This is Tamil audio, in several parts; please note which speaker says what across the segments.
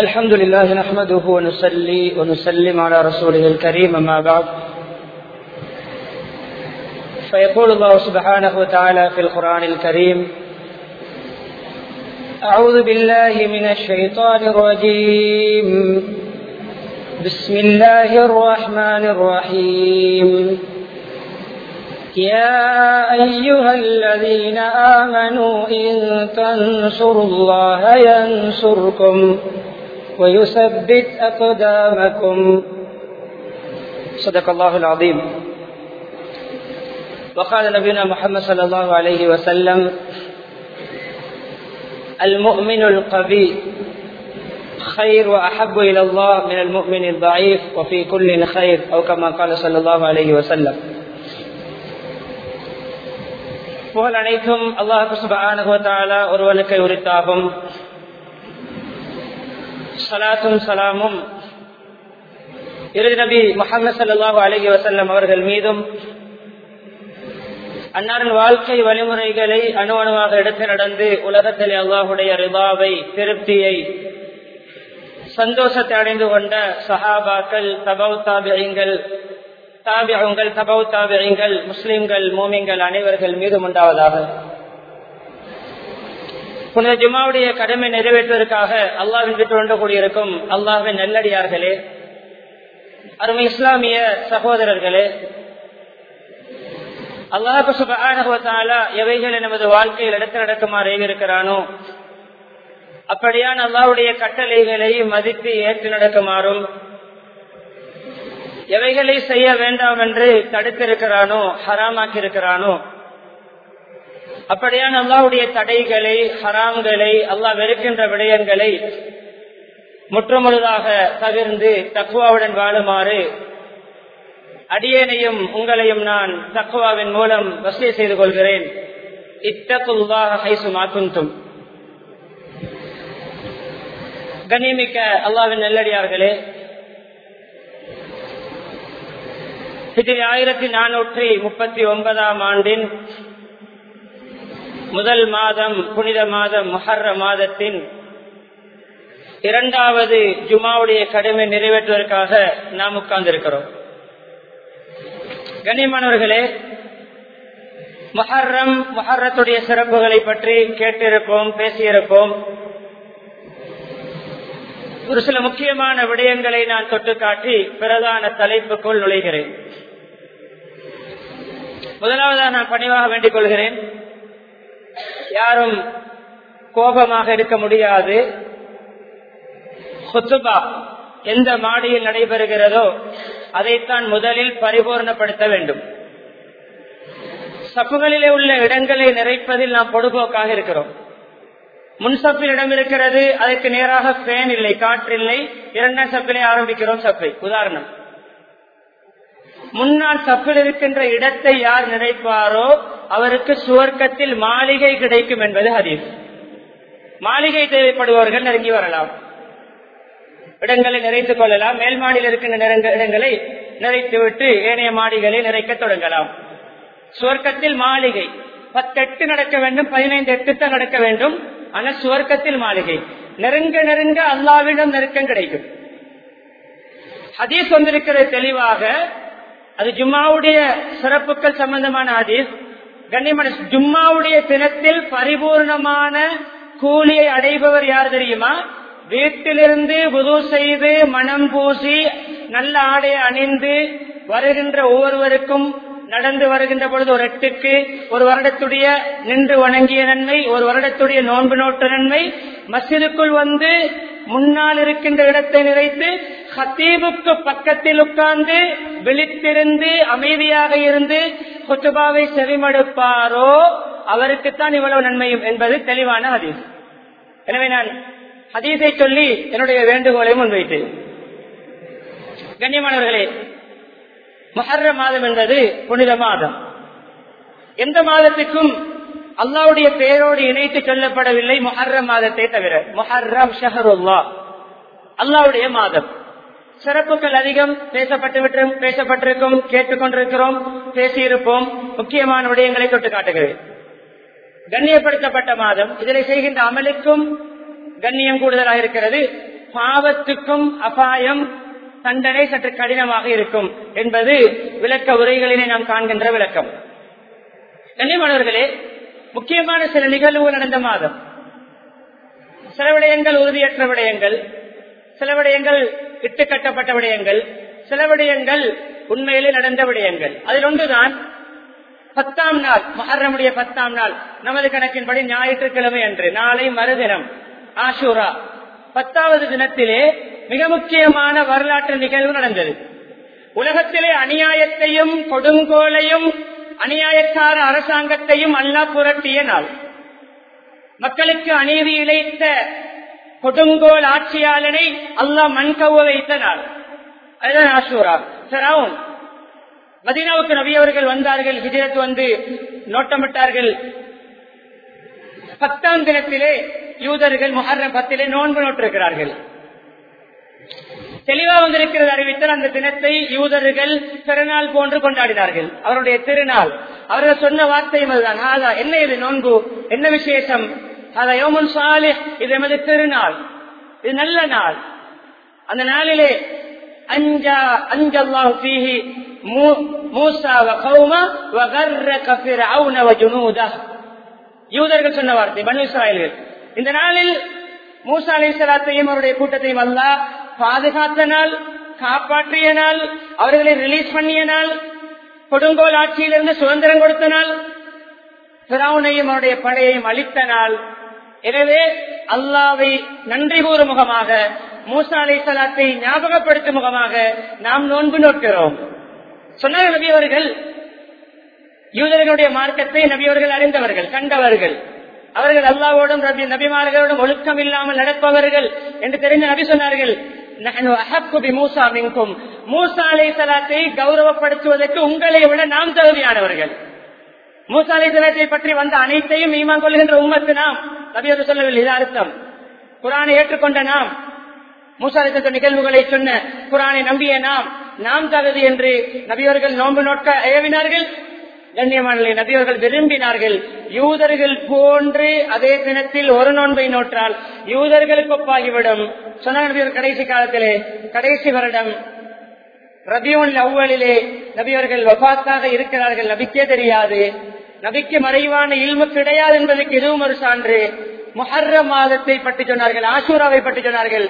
Speaker 1: الحمد لله نحمده ونصلي ونسلم على رسوله الكريم أما بعد. فيقول الله سبحانه وتعالى في القرآن الكريم أعوذ بالله من الشيطان الرجيم. بسم الله الرحمن الرحيم. يا أيها الذين آمنوا إن تنصروا الله ينصركم. ويثبت أقدامكم صدق الله العظيم وقال نبينا محمد صلى الله عليه وسلم المؤمن القوي خير وأحب إلى الله من المؤمن الضعيف وفي كل خير أو كما قال صلى الله عليه وسلم புகழ் அனைத்தும் அல்லாஹு சுபானுவத்தாலா ஒருவனுக்கு உரித்தாகும் சலாத்தும் சலாமும். இறுதி நபி முகமது சல்லாஹூ அலஹி வசல்லம் அவர்கள் மீதும் அன்னாரின் வாழ்க்கை வழிமுறைகளை அணு அணுவாக எடுத்து நடந்து உலகத்தில் அல்லாஹுடைய ரிபாவை திருப்தியை சந்தோஷத்தை அடைந்து கொண்ட சஹாபாக்கள் தபவு தாபியங்கள் தாபியங்கள் தபவு தாபியங்கள் முஸ்லிம்கள் மோமிங்கள் அனைவர்கள் மீதும் உண்டாவதாக. புனித ஜுமாவுடைய கடமை நிறைவேற்றுவதற்காக அல்லாவின் விட்டு கொண்டு கூடியிருக்கும் அல்லாவின் நல்லடியார்களே அருமை இஸ்லாமிய சகோதரர்களே அல்லாஹு சுபானா எவைகளை நமது வாழ்க்கையில் எடுத்து நடக்குமாறு இருக்கிறானோ அப்படியான அல்லாவுடைய கட்டளைகளை மதித்து ஏற்று நடக்குமாறும் எவைகளை செய்ய வேண்டாம் என்று தடுத்திருக்கிறானோ ஹராமாக்கி இருக்கிறானோ அப்படியான அல்லாவுடைய தடைகளை ஹராம்களை அல்லாஹ் வெறுக்கின்ற விடயங்களை முற்றுமுழுதாக தவிர்ந்து தக்குவாவுடன் வாழுமாறு அடியேனையும் உங்களையும் நான் தக்குவாவின் மூலம் வசதி செய்து கொள்கிறேன். இத்தகுல்லாக ஹைசுமாக்குந்தும் கண்ணியமிக்க அல்லாவின் நெல்லடியார்களே இதில் ஆயிரத்தி நானூற்றி முப்பத்தி ஒன்பதாம் ஆண்டின் முதல் மாதம் புனித மாதம் மொஹர்ர மாதத்தின் இரண்டாவது ஜுமாவுடைய கடமை நிறைவேற்றுவதற்காக நாம் உட்கார்ந்திருக்கிறோம். கண்ணியமானவர்களே மொஹர்ரம் மொஹர்ரத்துடைய சிறப்புகளை பற்றி கேட்டிருப்போம் பேசியிருப்போம். ஒரு சில முக்கியமான விடயங்களை நான் தொட்டு காட்டி பிரதான தலைப்புக்குள் நுழைகிறேன். முதலாவதாக நான் பணிவாக வேண்டிக் கொள்கிறேன். யாரும் கோபமாக இருக்க முடியாது. ஹுத்துபா எந்த மாடியில் நடைபெறுகிறதோ அதைத்தான் முதலில் பரிபூர்ணப்படுத்த வேண்டும். சப்புகளிலே உள்ள இடங்களை நிறைப்பதில் நாம் பொடுபோக்காக இருக்கிறோம். முன்சப்பில் இடம் இருக்கிறது அதற்கு நேராக ஃபேன் இல்லை காற்று இல்லை இரண்டாம் சப்பிலே ஆரம்பிக்கிறோம் சப்பை. உதாரணம். முன்னால் சப்பில் இருக்கின்ற இடத்தை யார் நினைப்பாரோ அவருக்கு சுவர்க்கத்தில் மாளிகை கிடைக்கும் என்பது ஹதீஸ். மாளிகை தேவைப்படுபவர்கள் நெருங்கி வரலாம். இடங்களை நிறைத்துக் கொள்ளலாம். மேல் மாடியில் இருக்கின்ற இடங்களை நிறைத்துவிட்டு ஏனைய மாடிகளை நிறைக்க தொடங்கலாம். சுவர்க்கத்தில் மாளிகை. பத்தெட்டு நடக்க வேண்டும் பதினைந்து எட்டு தான் நடக்க வேண்டும். ஆனால் சுவர்க்கத்தில் மாளிகை. நெருங்க நெருங்க அல்லாவிடம் நெருக்கம் கிடைக்கும். ஹதீஸ் வந்திருக்கிறது தெளிவாக. அது ஜும்மாவுடைய சிறப்புகள் சம்பந்தமான ஹதீஸ். கண்ணியமான ஜும்மாவுடைய தினத்தில் பரிபூர்ணமான கூலியை அடைபவர் யார் தெரியுமா? வீட்டிலிருந்து புது செய்து மனம் பூசி நல்ல ஆடை அணிந்து வருகின்ற ஒவ்வொருவருக்கும் நடந்து வருகின்ற பொழுது ஒரு எட்டுக்கு ஒரு வருடத்துடைய நின்று வணங்கிய நன்மை ஒரு வருடத்துடைய நோன்பு நோட்டு நன்மை மசிதுக்குள் வந்து முன்னால் இருக்கின்ற இடத்தை நிறைத்து ஹத்தீபுக்கு பக்கத்தில் உட்கார்ந்து விழித்திருந்து அமைதியாக இருந்து குத்துபாவை செவிமடுப்பாரோ அவருக்குத்தான் இவ்வளவு நன்மையும் என்பது தெளிவான ஹதீஸ். எனவே நான் ஹதீஸை சொல்லி என்னுடைய வேண்டுகோளை முன்வைத்தேன். கண்ணியமானவர்களே மொஹர்ர மாதம் என்பது புனித மாதம். எந்த மாதத்துக்கும் அல்லாவுடைய பெயரோடு இணைத்து சொல்லப்படவில்லை மொஹர்ர மாதத்தை தவிர. மொஹர்ரம் ஷஹருல்லா அல்லாவுடைய மாதம். சிறப்புகள் அதிகம். பேசப்பட்டு பேசப்பட்டிருக்கும் கேட்டுக்கொண்டிருக்கிறோம் பேசியிருப்போம். முக்கியமான விடயங்களை தொட்டு காட்டுகிறேன். கண்ணியப்படுத்தப்பட்ட மாதம். இதனை செய்கின்ற அமலுக்கும் கண்ணியம் கூடுதலாக இருக்கிறது. பாவத்துக்கும் அபாயம் தண்டனை சற்று கடினமாக இருக்கும் என்பது விளக்க உரைகளிலே நாம் காண்கின்ற விளக்கம். கண்ணியமானவர்களே முக்கியமான சில நிகழ்வுகள் நடந்த மாதம். சில விடயங்கள் உறுதியற்ற விடயங்கள் சில விடயங்கள் இட்டு கட்டப்பட்ட விடயங்கள் சில விடயங்கள் உண்மையிலே நடந்த விடயங்கள். அதில் ஒன்றுதான் பத்தாம் நாள் மகரமுடைய பத்தாம் நாள் நமது கணக்கின்படி ஞாயிற்றுக்கிழமை அன்று நாளை மறுதினம் ஆஷூரா. பத்தாவது தினத்திலே மிக முக்கியமான வரலாற்று நிகழ்வு நடந்தது. உலகத்திலே அநியாயத்தையும் கொடுங்கோலையும் அநியாயக்கார அரசாங்கத்தையும் அல்லா புரட்டிய நாள். மக்களுக்கு அநீதி இழைத்த கொடுங்கோல் ஆட்சியாளனை அல்லாஹ் மண்கவ வைத்த நாள். அதுதான் ஆஷூரா. சரவுன் மதீனாவுக்கு நபி அவர்கள் வந்தார்கள் ஹிஜரத் வந்து நோட்டமிட்டார்கள். பத்தாம் தினத்திலே யூதர்கள் முஹர்ரம் பத்திலே நோன்பு நோட்டிருக்கிறார்கள் தெளிவா வந்திருக்கிறது அறிவித்தால் அந்த தினத்தை யூதர்கள் திருநாள் போன்று கொண்டாடினார்கள். அவருடைய திருநாள். அவர்கள் சொன்ன வார்த்தையும் அதுதான் ஆதா என்ன இது நோன்பு? என்ன விசேஷம்? ஆதா யோமன் சாலி இது எமது திருநாள். இது நல்ல நாள். அந்த நாளிலே அஞ்சா அஞ்சல்லாஹு ஃபீஹி மூசா வ கௌமா வ வ ஜுனூதா யூதர்கள் சொன்ன வார்த்தை பனு இஸ்ராயல்கள். இந்த நாளில் மூசா சலாத்தையும் அவருடைய கூட்டத்தையும் அல்லாஹ் பாதுகாத்த நாள் காப்பாற்றிய நாள் அவர்களை ரிலீஸ் பண்ணிய நாள் கொடுங்கோல் ஆட்சியிலிருந்து சுதந்திரம் கொடுத்த நாள் பிராவுனையும் அவருடைய படையையும் அளித்த நாள் எனவே அல்லாவை நன்றி கூறும் முகமாக மூசா அலை சலாத்தை ஞாபகப்படுத்தும் முகமாக நாம் நோன்பு நோக்கிறோம். சொன்னார் நபி அவர்கள் யூதர்களுடைய மார்க்கத்தை நபி அவர்கள் அறிந்தவர்கள் கண்டவர்கள். அவர்கள் அல்லாவோடும் ரபி நபிமார்களோடும் ஒழுக்கம் இல்லாமல் நடப்பவர்கள் என்று தெரிந்த நபி சொன்னார்கள் மூசா மின்கும். அலை சலாத்தை கௌரவப்படுத்துவதற்கு உங்களை விட நாம் தகுதியானவர்கள். மூசா அலை சலாத்தை பற்றி வந்த அனைத்தையும் ஈமான் கொள்கின்ற உம்மத்து நாம் நபியோடு சொல்லவில்லை இது அர்த்தம். குரானை ஏற்றுக்கொண்ட நாம் மூசாலித்த நிகழ்வுகளை சொன்ன குரானை நம்பிய நாம் நாம் தகுதி என்று நபியவர்கள் நோன்பு நோக்க ஏவினார்கள் கண்ணியமான நபியவர்கள் விரும்பினார்கள். யூதர்கள் போன்று அதே தினத்தில் ஒரு நோன்பை நோற்றால் யூதர்களுக்கு ஒப்பாகிவிடும். சொன்ன நபியர் கடைசி காலத்திலே கடைசி வருடம் ரபியோன் அவ்வளிலே நபியவர்கள் வபாத்தாக இருக்கிறார்கள். நபிக்கே தெரியாது. நபிக்கு மறைவான இல்மு கிடையாது என்பதற்கு இதுவும் ஒரு சான்று. முஹர்ர மாதத்தை பற்றி சொன்னார்கள் ஆசூராவை பற்றி சொன்னார்கள்.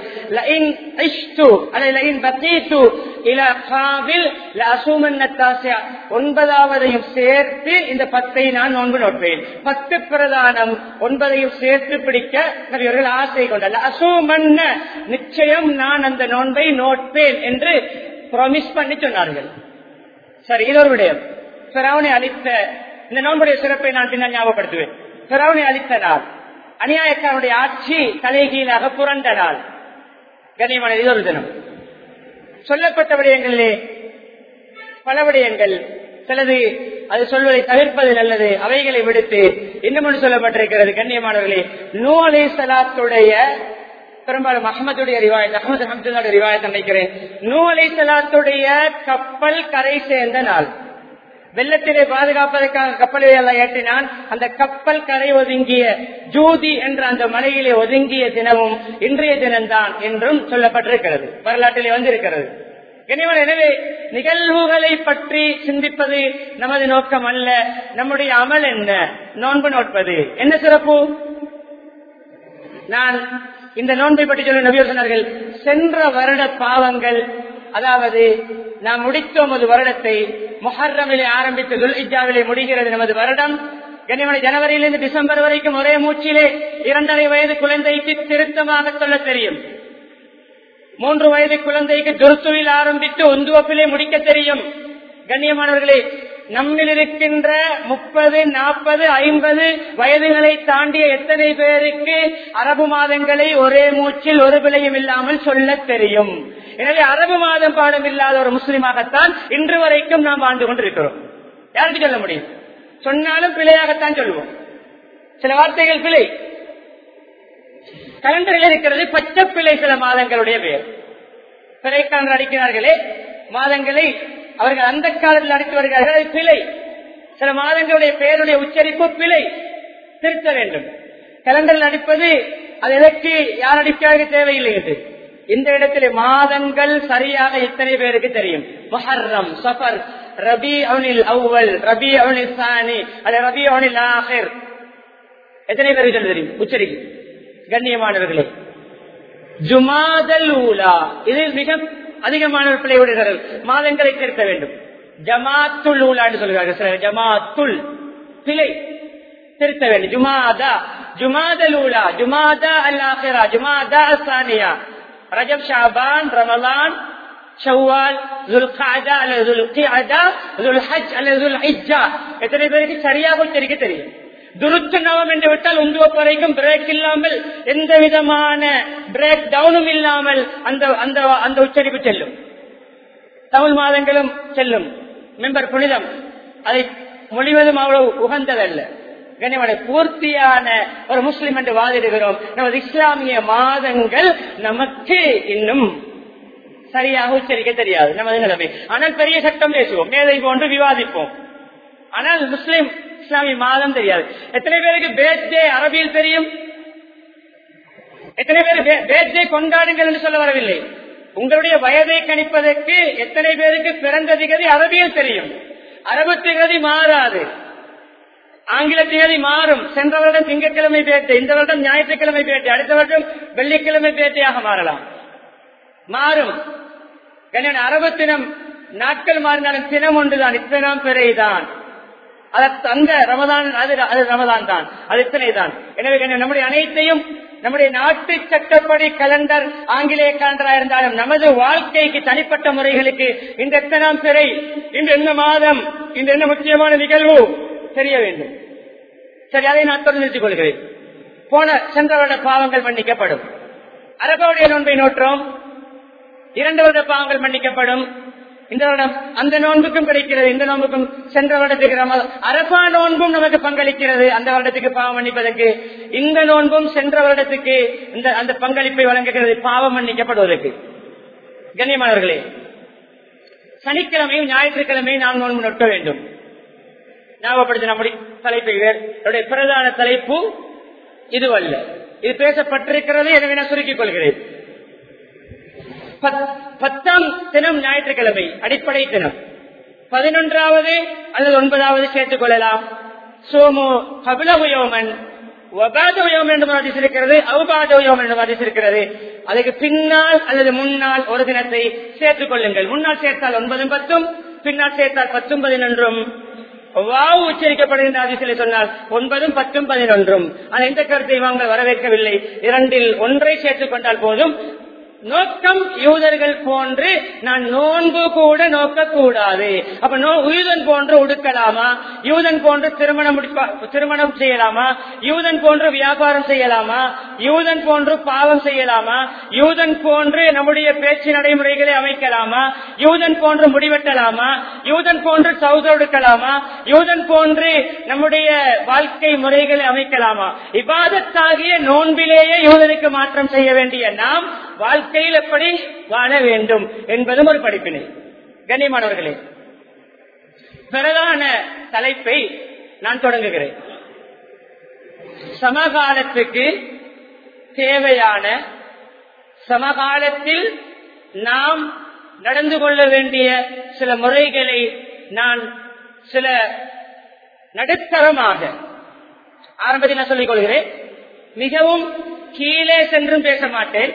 Speaker 1: ஒன்பதாவதையும் சேர்த்து இந்த பத்தை நான் நோன்பு நோட்பேன் பத்து பிரதானம் ஒன்பதையும் சேர்த்து பிடிக்க நபியவர்கள் ஆசை கொண்டார். அசூமன்ன நிச்சயம் நான் அந்த நோன்பை நோட்பேன் என்று ப்ராமிஸ் பண்ணி சொன்னார்கள். சரி இது ஒரு விடயம். பிறவனை அளித்த இந்த நோன்புடைய சிறப்பை நான் பின்னால் ஞாபகப்படுத்துவேன். பிறவனை அளித்த நான். அநியாயக்காரனுடைய ஆட்சி தலைகீழாக புரண்ட நாள். கனிமன ஒரு தினம் சொல்லப்பட்ட விடயங்களிலே பல விடயங்கள். சிலது அது சொல்வதை தவிர்ப்பது நல்லது. அவைகளை விடுத்து இன்னும் சொல்லப்பட்டிருக்கிறது. கண்ணியமானவர்களே நூலை சலாத்துடைய பெரும்பாலும் அகமதுடைய ரிவாயத் அகமது அஹமதுடைய ரிவாயத் நினைக்கிறேன். நூலை சலாத்துடைய கப்பல் கரை சேர்ந்த நாள். வெள்ளத்திலே பாதுகாப்பதற்காக கப்பலை எல்லாம் ஏற்றினான் அந்த கப்பல் கரை ஒதுங்கிய ஜூதி என்ற அந்த மலையிலே ஒதுங்கிய தினமும் இன்றைய தினம்தான் என்றும் சொல்லப்பட்டிருக்கிறது. வரலாற்றிலே வந்திருக்கிறது. எனவே நிகழ்வுகளை பற்றி சிந்திப்பது நமது நோக்கம் அல்ல. நம்முடைய அமல் என்ன? நோன்பு நோட்பது என்ன சிறப்பு? நான் இந்த நோன்பை பற்றி சொல்ல நபியர் சொன்னார்கள் சென்ற வருட பாவங்கள் அதாவது நாம் முடித்தோம் ஒரு வருடத்தை மொஹர்ரமிலே ஆரம்பித்து துல்ஹிஜாவிலே முடிகிறது நமது வருடம். கனிமனை ஜனவரியிலிருந்து டிசம்பர் வரைக்கும் ஒரே மூச்சிலே இரண்டரை வயது குழந்தைக்கு திருத்தமாக சொல்ல தெரியும். மூன்று வயது குழந்தைக்கு துருத்துவில் ஆரம்பித்து ஒந்துவப்பிலே முடிக்க தெரியும். கண்ணியமானவர்களே நம்மில் இருக்கின்ற முப்பது நாற்பது ஐம்பது வயதுகளை தாண்டிய எத்தனை பேருக்கு அரபு மாதங்களை ஒரே மூச்சில் ஒரு பிழையும் இல்லாமல் சொல்ல தெரியும்? எனவே அரபு மாதம் பாடம் இல்லாத ஒரு முஸ்லிமாகத்தான் இன்று வரைக்கும் நாம் வாழ்ந்து கொண்டிருக்கிறோம். யாருக்கு சொல்ல முடியும்? சொன்னாலும் பிழையாகத்தான் சொல்லுவோம் சில வார்த்தைகள் பிழை. கலண்டரில் இருக்கிறது பச்சை பிழை சில மாதங்களுடைய பெயர் பிறைக்கான அடிக்கிறார்களே மாதங்களை அவர்கள் அந்த காலத்தில் அடித்து வருகிறார்கள். பிழை. சில மாதங்களுடைய பெயருடைய உச்சரிப்பு பிழை. திருத்த வேண்டும். கலண்டரில் அடிப்பது அது எதற்கு யார் அடிக்காக தேவையில்லை என்று. இந்த இடத்தில் மாதங்கள் சரியாக இத்தனை பேருக்கு தெரியும். மஹர்ரம் சஃபர் ரபி அவனில் அவ்வல் ரபி அவனில் சானி அல்ல ரபி அவனில் ஆஹிர். எத்தனை பேருக்கு தெரியும்? உச்சரிக்கு கண்ணியமானவர்களே. ஜுமாதல் ஊலா. இது மிக அதிகமானவர் பிள்ளை விடுகிறார்கள் மாதங்களை திருத்த வேண்டும். ஜமாத்துல் ஊலான்னு சொல்கிறார்கள். ஜமாத்துல் பிழை திருத்த வேண்டும். ஜுமாதா ஜுமாதல் ஊலா ஜுமாதா அல்லாஹிரா ஜுமாதா அசானியா ரஜப் ஷாபான் ரமலான் ஷவ்வால் துல்காதா அல்லது துல்கியாதா துல்ஹஜ் அல்லது துல்ஹிஜ்ஜா எத்தனை பேருக்கு சரியாக உச்சரிக்க தெரியும். துருத்து நவம் என்று விட்டால் உந்துவப்பறைக்கும் பிரேக் இல்லாமல் எந்த விதமான பிரேக் டவுனும் இல்லாமல் அந்த அந்த அந்த உச்சரிப்பு செல்லும். தமிழ் மாதங்களும் செல்லும். மெம்பர் புனிதம். அதை மொழிவதும் அவ்வளவு உகந்ததல்ல. கனிமனை பூர்த்தியான ஒரு முஸ்லிம் என்று வாதிடுகிறோம். நமது இஸ்லாமிய மாதங்கள் நமக்கு இன்னும் சரியாக உச்சரிக்க தெரியாது. நமது நிலைமை. ஆனால் பெரிய சட்டம் பேசுவோம். மேதை போன்று விவாதிப்போம். ஆனால் முஸ்லிம் இஸ்லாமிய மாதம் தெரியாது. எத்தனை பேருக்கு பேர்தே அரபியில் தெரியும்? எத்தனை பேர் பேர்தே கொண்டாடுங்கள் என்று சொல்ல வரவில்லை. உங்களுடைய வயதை கணிப்பதற்கு எத்தனை பேருக்கு பிறந்த திகதி அரபியில் தெரியும்? அரபு திகதி மாறாது. ஆங்கில திகதி மாறும். சென்ற வருடம் திங்கட்கிழமை பேட்டை இந்த வருடம் ஞாயிற்றுக்கிழமை பேட்டை அடுத்த வருடம் வெள்ளிக்கிழமை பேட்டையாக மாறலாம். மாறும். அரபு தினம் நாட்கள் மாறினாலும் தினம் ஒன்றுதான். இத்தனாம் பிறைதான் அந்த ரமதான் அது அது ரமதான் தான். அது இத்தனை தான். எனவே நம்முடைய அனைத்தையும் நம்முடைய நாட்டு சட்டப்படி கலண்டர் ஆங்கிலேய கலண்டரா இருந்தாலும் நமது வாழ்க்கைக்கு தனிப்பட்ட முறைகளுக்கு இந்த எத்தனாம் சிறை இந்த என்ன மாதம் இந்த என்ன முக்கியமான நிகழ்வு தெரிய வேண்டும். சரி அதை நான் தொடர்ந்து நிறுத்திக் கொள்கிறேன். போன சென்ற வருட பாவங்கள் மன்னிக்கப்படும். அரபுடைய நோன்பை நோற்றோம். இரண்டு வருட பாவங்கள் மன்னிக்கப்படும். இந்த வருடம் அந்த நோன்புக்கும் கிடைக்கிறது இந்த நோன்புக்கும் சென்ற வருடத்துக்கு அரபா நோன்பும் நமக்கு பங்களிக்கிறது. அந்த வருடத்துக்கு பாவம் மன்னிப்பதற்கு இந்த நோன்பும் சென்ற வருடத்துக்கு இந்த அந்த பங்களிப்பை வழங்குகிறது பாவம் மன்னிக்கப்படுவதற்கு. கண்ணியமானவர்களே சனிக்கிழமையும் ஞாயிற்றுக்கிழமையும் நாம் நோன்பு நொட்ட வேண்டும். ஞாபகப்படுத்த நம்முடைய தலைப்பை என்னுடைய பிரதான தலைப்பு இதுவல்ல. இது பேசப்பட்டிருக்கிறது எனவே நான் சுருக்கிக் கொள்கிறேன். பத்தாம் தினம் ஞாயிற்றுக்கிழமை அடிப்படை தினம் பதினொன்றாவது அல்லது ஒன்பதாவது சேர்த்துக் கொள்ளலாம். சோமு கபிலவுயோமன் என்று இருக்கிறது அவுபாதயோம் என்று இருக்கிறது அதுக்கு பின்னால் அல்லது முன்னால் ஒரு தினத்தை சேர்த்துக் கொள்ளுங்கள். முன்னால் சேர்த்தால் ஒன்பதும் பத்தும் பின்னால் சேர்த்தால் பத்தும் பதினொன்றும். வாவு உச்சரிக்கப்படுகின்ற அதிசலை சொன்னால் ஒன்பதும் பத்தும் பதினொன்றும். ஆனால் எந்த கருத்தை வாங்க வரவேற்கவில்லை. இரண்டில் ஒன்றை சேர்த்துக் கொண்டால் போதும் நோக்கம் யூதர்கள் போன்று நான் நோன்பு கூட நோக்க கூடாது அப்ப நோ யூதன் போன்று உடுக்கலாமா யூதன் போன்று திருமணம் திருமணம் செய்யலாமா? யூதன் போன்று வியாபாரம் செய்யலாமா? யூதன் போன்று பாவம் செய்யலாமா? யூதன் போன்று நம்முடைய பேச்சு நடைமுறைகளை அமைக்கலாமா? யூதன் போன்று முடிவெட்டலாமா? யூதன் போன்று சவுத உடுக்கலாமா யூதன் போன்று நம்முடைய வாழ்க்கை முறைகளை அமைக்கலாமா? இபாதத்தாகிய நோன்பிலேயே யூதனுக்கு மாற்றம் செய்ய வேண்டிய நாம் வாழ்க்கையில் எப்படி வாழ வேண்டும் என்பதும் ஒரு படிப்பினை. கண்ணியமானவர்களே பிரதான தலைப்பை நான் தொடங்குகிறேன். சமகாலத்துக்கு தேவையான சமகாலத்தில் நாம் நடந்து கொள்ள வேண்டிய சில முறைகளை நான் சில நடுத்தரமாக ஆரம்பத்தில் நான் சொல்லிக் கொள்கிறேன். மிகவும் கீழே சென்றும் பேச மாட்டேன்.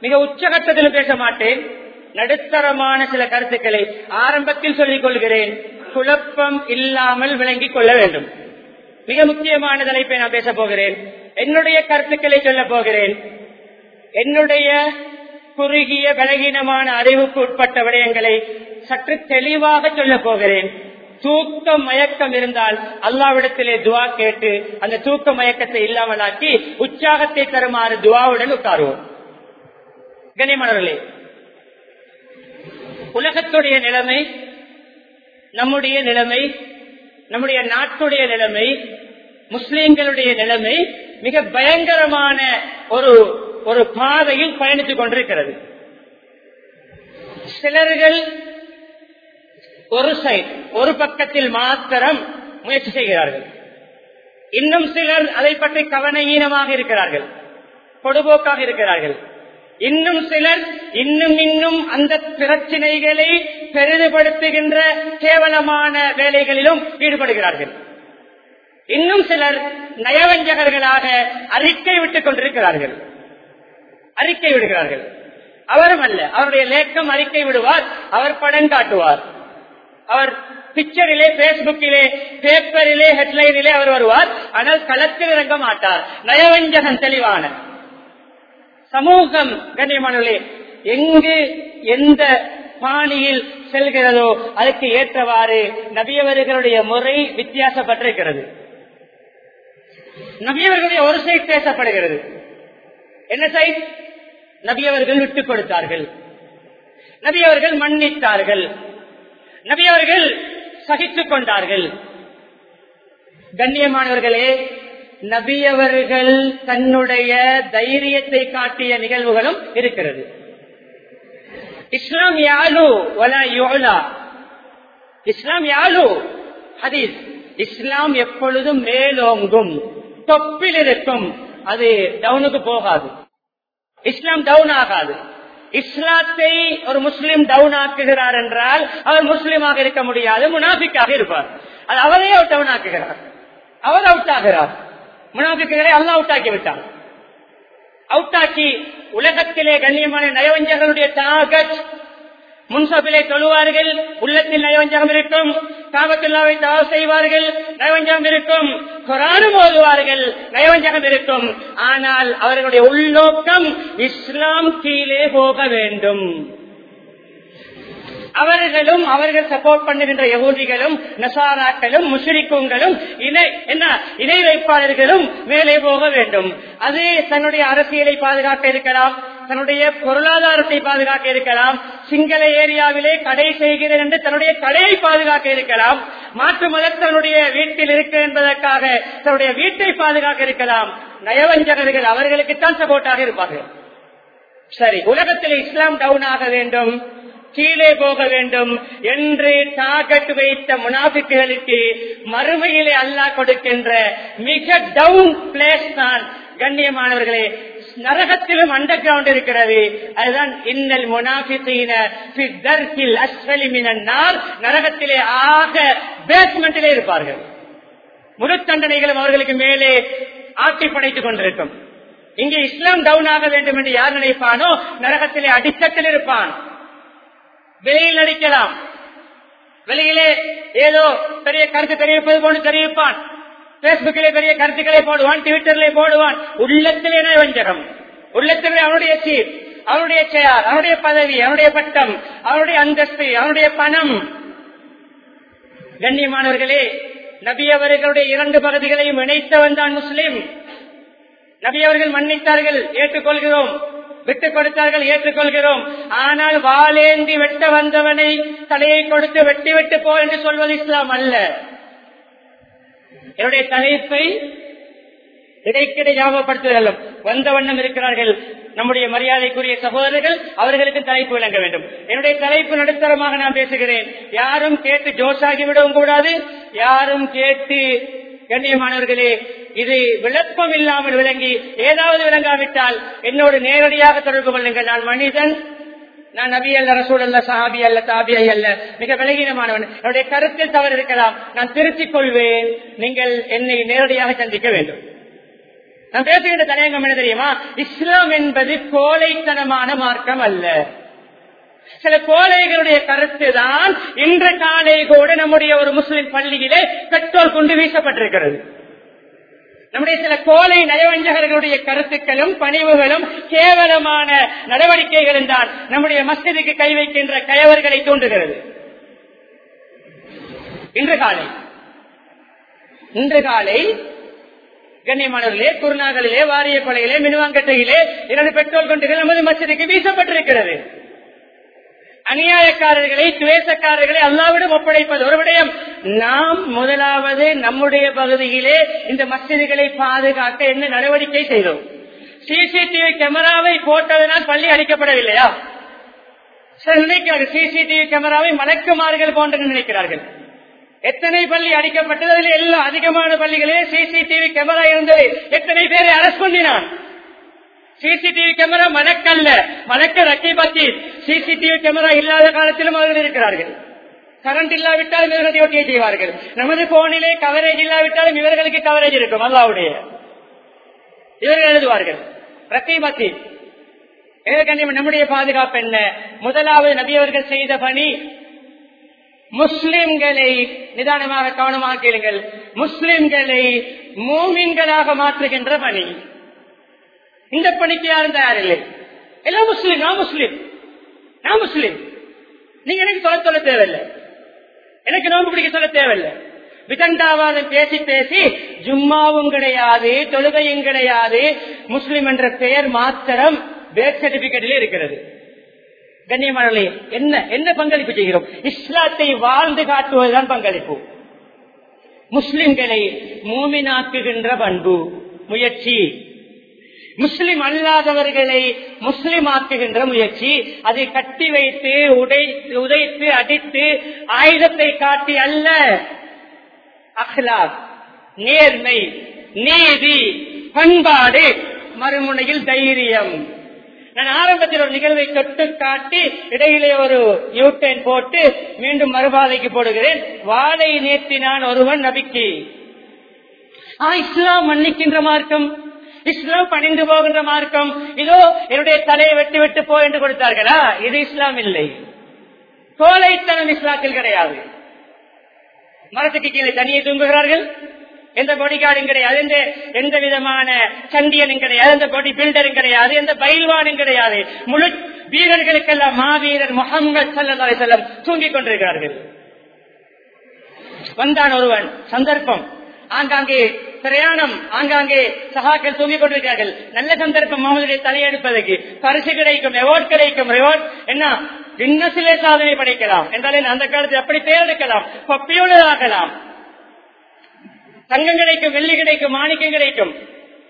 Speaker 1: மிக உச்சகட்டத்திலும் பேச மாட்டேன் நடுத்தரமான சில கருத்துக்களை ஆரம்பத்தில் சொல்லிக் கொள்கிறேன். குழப்பம் இல்லாமல் விளங்கிக் கொள்ள வேண்டும். மிக முக்கியமான தலைப்பை நான் பேச போகிறேன். என்னுடைய கருத்துக்களை சொல்ல போகிறேன். என்னுடைய குறுகிய பலகீனமான அறிவுக்கு உட்பட்ட விடயங்களை சற்று தெளிவாக சொல்ல போகிறேன். தூக்கம் மயக்கம் இருந்தால் அல்லாவிடத்திலே துவா கேட்டு அந்த தூக்க மயக்கத்தை இல்லாமலாக்கி உற்சாகத்தை தருமாறு துவாவுடன் உட்காருவோம். கனிமணர்களே உலகத்துடைய நிலைமை நம்முடைய நிலைமை நம்முடைய நாட்டுடைய நிலைமை முஸ்லிம்களுடைய நிலைமை மிக பயங்கரமான ஒரு ஒரு பாதையில் பயணித்துக் கொண்டிருக்கிறது. சிலர்கள் ஒரு சைட் ஒரு பக்கத்தில் மாத்திரம் முயற்சி செய்கிறார்கள். இன்னும் சிலர் அதை பற்றி கவனஈனமாக இருக்கிறார்கள். பொடுபோக்காக இருக்கிறார்கள். இன்னும் சிலர் இன்னும் இன்னும் அந்த பிரச்சனைகளை பெரிதுபடுத்துகின்ற கேவலமான வேலைகளிலும் ஈடுபடுகிறார்கள். இன்னும் சிலர் நயவஞ்சகர்களாக அறிக்கை விட்டுக் கொண்டிருக்கிறார்கள். அறிக்கை விடுகிறார்கள். அவரும் அல்ல. அவருடைய லேக்கம் அறிக்கை விடுவார் அவர் படம் காட்டுவார். அவர் பிக்சரிலே பேஸ்புக்கிலே பேப்பரிலே ஹெட்லைனிலே அவர் வருவார். ஆனால் களத்தில் இறங்க மாட்டார். நயவஞ்சகன் தெளிவான சமூகம் கண்ணியமானவர்களே எங்கு எந்த பாணியில் செல்கிறதோ அதுக்கு ஏற்றவாறு நபியவர்களுடைய முறை வித்தியாசப்பட்டிருக்கிறது. நபியவர்களுடைய ஒரு சைட் பேசப்படுகிறது. என்ன சைட் நபியவர்கள் விட்டுக் கொடுத்தார்கள். நபியவர்கள் மன்னித்தார்கள். நபியவர்கள் சகித்துக் கொண்டார்கள். கண்ணியமானவர்களே நபியவர்கள் தன்னுடைய தைரியத்தை காட்டிய நிகழ்வுகளும் இருக்கிறது. இஸ்லாம் யாலு வலா யோலா இஸ்லாம் யாலு? ஹதீஸ். இஸ்லாம் எப்பொழுதும் மேலோங்கும் தொப்பில் இருக்கும் அது டவுனுக்கு போகாது. இஸ்லாம் டவுன் ஆகாது. இஸ்லாத்தை ஒரு முஸ்லீம் டவுன் ஆக்குகிறார் என்றால் அவர் முஸ்லீமாக இருக்க முடியாது முனாபிக்காக இருப்பார். அது அவரே டவுன் ஆக்குகிறார். அவர் அவுட் ஆகிறார். முனாபிக்குகளை அல்லா அவுட் ஆக்கி அவுட்டாக்கி உலகத்திலே கண்ணியமான நயவஞ்சகனுடைய டார்கெட் முன்சபிலே தொழுவார்கள் உள்ளத்தில் நயவஞ்சகம் இருக்கும் காபத்துல்லாவை தவறு செய்வார்கள் நயவஞ்சகம் இருக்கும் குரானும் ஓதுவார்கள் நயவஞ்சகம் இருக்கும். ஆனால் அவர்களுடைய உள்நோக்கம் இஸ்லாம் கீழே போக வேண்டும். அவர்களும் அவர்கள் சப்போர்ட் பண்ணுகின்ற யகூதிகளும் நசாராக்களும் முஷரிக்குங்களும் இணை என்ன இணை வைப்பாளர்களும் மேலே போக வேண்டும். அது தன்னுடைய அரசியலை பாதுகாக்க இருக்கலாம் தன்னுடைய பொருளாதாரத்தை பாதுகாக்க இருக்கலாம் சிங்கள ஏரியாவிலே கடை செய்கிறேன் என்று தன்னுடைய கடையை பாதுகாக்க இருக்கலாம் மாற்று மதத்தனுடைய வீட்டில் இருக்க என்பதற்காக தன்னுடைய வீட்டை பாதுகாக்க இருக்கலாம் நயவஞ்சகர்கள் அவர்களுக்குத்தான் சப்போர்ட்டாக இருப்பார்கள். சரி உலகத்தில் இஸ்லாம் டவுன் ஆக வேண்டும். கீழே போக வேண்டும் என்று டார்கெட் வைத்த முனாபிக்குகளுக்கு மறுமையிலே அல்லாஹ் கொடுக்கின்ற மிக டவுன் பிளேஸ் தான் கண்ணியமானவர்களே நரகத்திலும் அண்டர் கிரவுண்ட் இருக்கிறது. அதுதான் இன்னல் முனாபித்தீன நரகத்திலே ஆக பேஸ்மெண்டிலே இருப்பார்கள். முழுத்தண்டனைகளும் அவர்களுக்கு மேலே ஆட்டி படைத்துக் கொண்டிருக்கும். இங்கே இஸ்லாம் டவுன் ஆக வேண்டும் என்று யார் நினைப்பானோ நரகத்திலே அடித்தட்டில் இருப்பான். வெளியில் அடிக்கலாம் வெளியிலே ஏதோ பெரிய கருத்து தெரிவிப்பது போன்று தெரிவிப்பான். பேஸ்புக்கிலே பெரிய கருத்துக்களை போடுவான் ட்விட்டர்ல போடுவான். உள்ளத்திலே வஞ்சகம்? உள்ளத்திலே அவனுடைய சீர் அவனுடைய செயல் அவனுடைய பதவி அவனுடைய பட்டம் அவனுடைய அந்தஸ்து அவனுடைய பணம். கண்ணியமானவர்களே நபி அவர்களுடைய இரண்டு பகுதிகளையும் இணைத்தவன் தான் முஸ்லிம். நபி அவர்கள் மன்னித்தார்கள் ஏற்றுக்கொள்கிறோம். விட்டுக் கொடுத்தார்கள் ஏற்றுக்கொள்கிறோம். ஆனால் வாளேந்தி வெட்ட வந்தவனை தலையை கொடுத்து வெட்டி விட்டு போ என்று சொல்வது இஸ்லாம் அல்ல. என்னுடைய தலைப்பை இடைக்கிடை ஞாபகப்படுத்துதலும் வந்த வண்ணம் இருக்கிறார்கள். நம்முடைய மரியாதைக்குரிய சகோதரர்கள் அவர்களுக்கு தலைப்பு விளங்க வேண்டும். என்னுடைய தலைப்பு நடுத்தரமாக நான் பேசுகிறேன். யாரும் கேட்டு ஜோஷாகி விடவும் கூடாது. யாரும் கேட்டு கண்ணியமானவர்களே இது விளக்கம் இல்லாமல் விளங்கி ஏதாவது விளங்காவிட்டால் என்னோடு நேரடியாக தொடர்பு கொள்ளுங்கள். நான் மனிதன் நான் நபி அல்ல ரசூல் அல்ல சஹாபி அல்ல தாபியை அல்ல மிக விலகீனமானவன். என்னுடைய கருத்தில் தவறு இருக்கலாம். நான் திருத்திக் கொள்வேன். நீங்கள் என்னை நேரடியாக சந்திக்க வேண்டும். நான் பேசுகின்ற தலையங்கம் என்ன தெரியுமா? இஸ்லாம் என்பது கோழைத்தனமான மார்க்கம் அல்ல. சில கோழைகளுடைய கருத்து தான் இன்று காலை கூட நம்முடைய ஒரு முஸ்லிம் பள்ளியிலே பெற்றோர் கொண்டு வீசப்பட்டிருக்கிறது. நம்முடைய சில கோலை நயவஞ்சகர்களுடைய கருத்துக்களும் பணிவுகளும் கேவலமான நடவடிக்கைகளும் தான் நம்முடைய மஸ்ஜிதுக்கு கை வைக்கின்ற கயவர்களை தூண்டுகிறது. இன்று காலை. இன்று காலை கண்ணியமானவர்களே குருநாகலிலே வாரிய கொலையிலே மினுவாங்கட்டையிலே இரண்டு பெட்ரோல் குண்டுகள் நமது மசிதிக்கு வீசப்பட்டிருக்கிறது. அநியாயக்காரர்களை துவேசக்காரர்களை அல்லாவிடம் ஒப்படைப்பது ஒரு விடயம். நாம் முதலாவது நம்முடைய பகுதியிலே இந்த மசிதிகளை பாதுகாக்க என்ன நடவடிக்கை செய்தோம். சிசிடிவி கேமராவை போட்டதனால் பள்ளி அடிக்கப்படவில்லையா? சில நினைக்கிறார்கள் சிசிடிவி கேமராவை மலக்குமார்கள் போன்று நினைக்கிறார்கள். எத்தனை பள்ளி அடிக்கப்பட்டது? அதில் எல்லாம் அதிகமான பள்ளிகளே சிசிடிவி கேமரா இருந்தது. எத்தனை பேரை அரசு பண்ணினான்? சிசிடிவி கேமரா மலக்கல்ல மலக்க ரக்கி பத்தி சிசிடிவி கேமரா இல்லாத காலத்திலும் அவர்கள் இருக்கிறார்கள். கரண்ட் இல்லாவிட்டால் இவர்கள் டியூட்டியை செய்வார்கள். நமது போனிலே கவரேஜ் இல்லாவிட்டாலும் இவர்களுக்கு கவரேஜ் இருக்கும். அல்லாவுடைய. இவர்கள் எழுதுவார்கள். ரக்கை பத்தி. நம்முடைய பாதுகாப்பு என்ன? முதலாவது நபியவர்கள் செய்த பணி முஸ்லிம்களை நிதானமாக கவனமாக கேளுங்கள். முஸ்லிம்களை மூமின்களாக மாற்றுகின்ற பணி. இந்த பணிக்கு யாரும் தயாரில்லை. எல்லாம் முஸ்லீம் நான் முஸ்லீம். நான் முஸ்லீம். நீங்க எனக்கு சொல்ல சொல்ல தேவையில்லை. எனக்கு நோம்பு பிடிக்க சொல்ல தேவையில்லை. விதண்டாவாதம் பேசி பேசி ஜும்மாவும் கிடையாது தொழுகையும் கிடையாது. முஸ்லிம் என்ற பெயர் மாத்திரம் பேர்த் சர்டிபிகேட்டில் இருக்கிறது. கண்ணியமான என்ன என்ன பங்களிப்பு செய்கிறோம்? இஸ்லாத்தை வாழ்ந்து காட்டுவதுதான் பங்களிப்பு. முஸ்லிம்களை மூமினாக்குகின்ற பண்பு முயற்சி. முஸ்லிம் அல்லாதவர்களை முஸ்லிம் ஆக்குகின்ற முயற்சி. அதை கட்டி வைத்து உடை உதைத்து அடித்து ஆயுதத்தை காட்டி அல்ல. அஹ்லாக் நேர்மை நீதி பண்பாடு மறுமுனையில் தைரியம். நான் ஆரம்பத்தில் ஒரு நிகழ்வை தொட்டு காட்டி இடையிலே ஒரு யூட்டைன் போட்டு மீண்டும் மறுபாதைக்கு போடுகிறேன். வாழை நேர்த்தினான் ஒருவன் நபிக்கு. ஆ இஸ்லாம் மன்னிக்கின்ற மார்க்கம். இஸ்லாம் பணிந்து போகின்ற மார்க்கம். இதோ என்னுடைய தலையை வெட்டி விட்டு போ என்று கொடுத்தார்களா. இது இஸ்லாம் இல்லை. கோலைத்தனம் இஸ்லாத்தில் கிடையாது. மரத்துக்கு கீழே தனியை தூங்குகிறார்கள். எந்த பாடி கார்டும் கிடையாது. எந்த எந்த விதமான சண்டியனும் கிடையாது. எந்த பாடி பில்டரும் கிடையாது. எந்த பயில்வானும் கிடையாது. முழு வீரர்களுக்கெல்லாம் மாவீரர் முகமது சல்லா செல்லம் தூங்கிக் கொண்டிருக்கிறார்கள். வந்தான் ஒருவன். சந்தர்ப்பம். ஆங்காங்கே பிரயாணம் ஆங்காங்கே சகாக்கள் தூங்கிக் கொண்டிருக்கிறார்கள். நல்ல சந்தர்ப்பம் முகமதுடைய தலையெடுப்பதற்கு. பரிசு கிடைக்கும் எவார்ட் கிடைக்கும் ரிவார்ட் என்ன? கின்னசிலே சாதனை படைக்கலாம். என்றாலே அந்த காலத்தில் அப்படி பெயரெடுக்கலாம். பப்பியோடு ஆகலாம். தங்கம் கிடைக்கும் வெள்ளி கிடைக்கும் மாணிக்கம் கிடைக்கும்.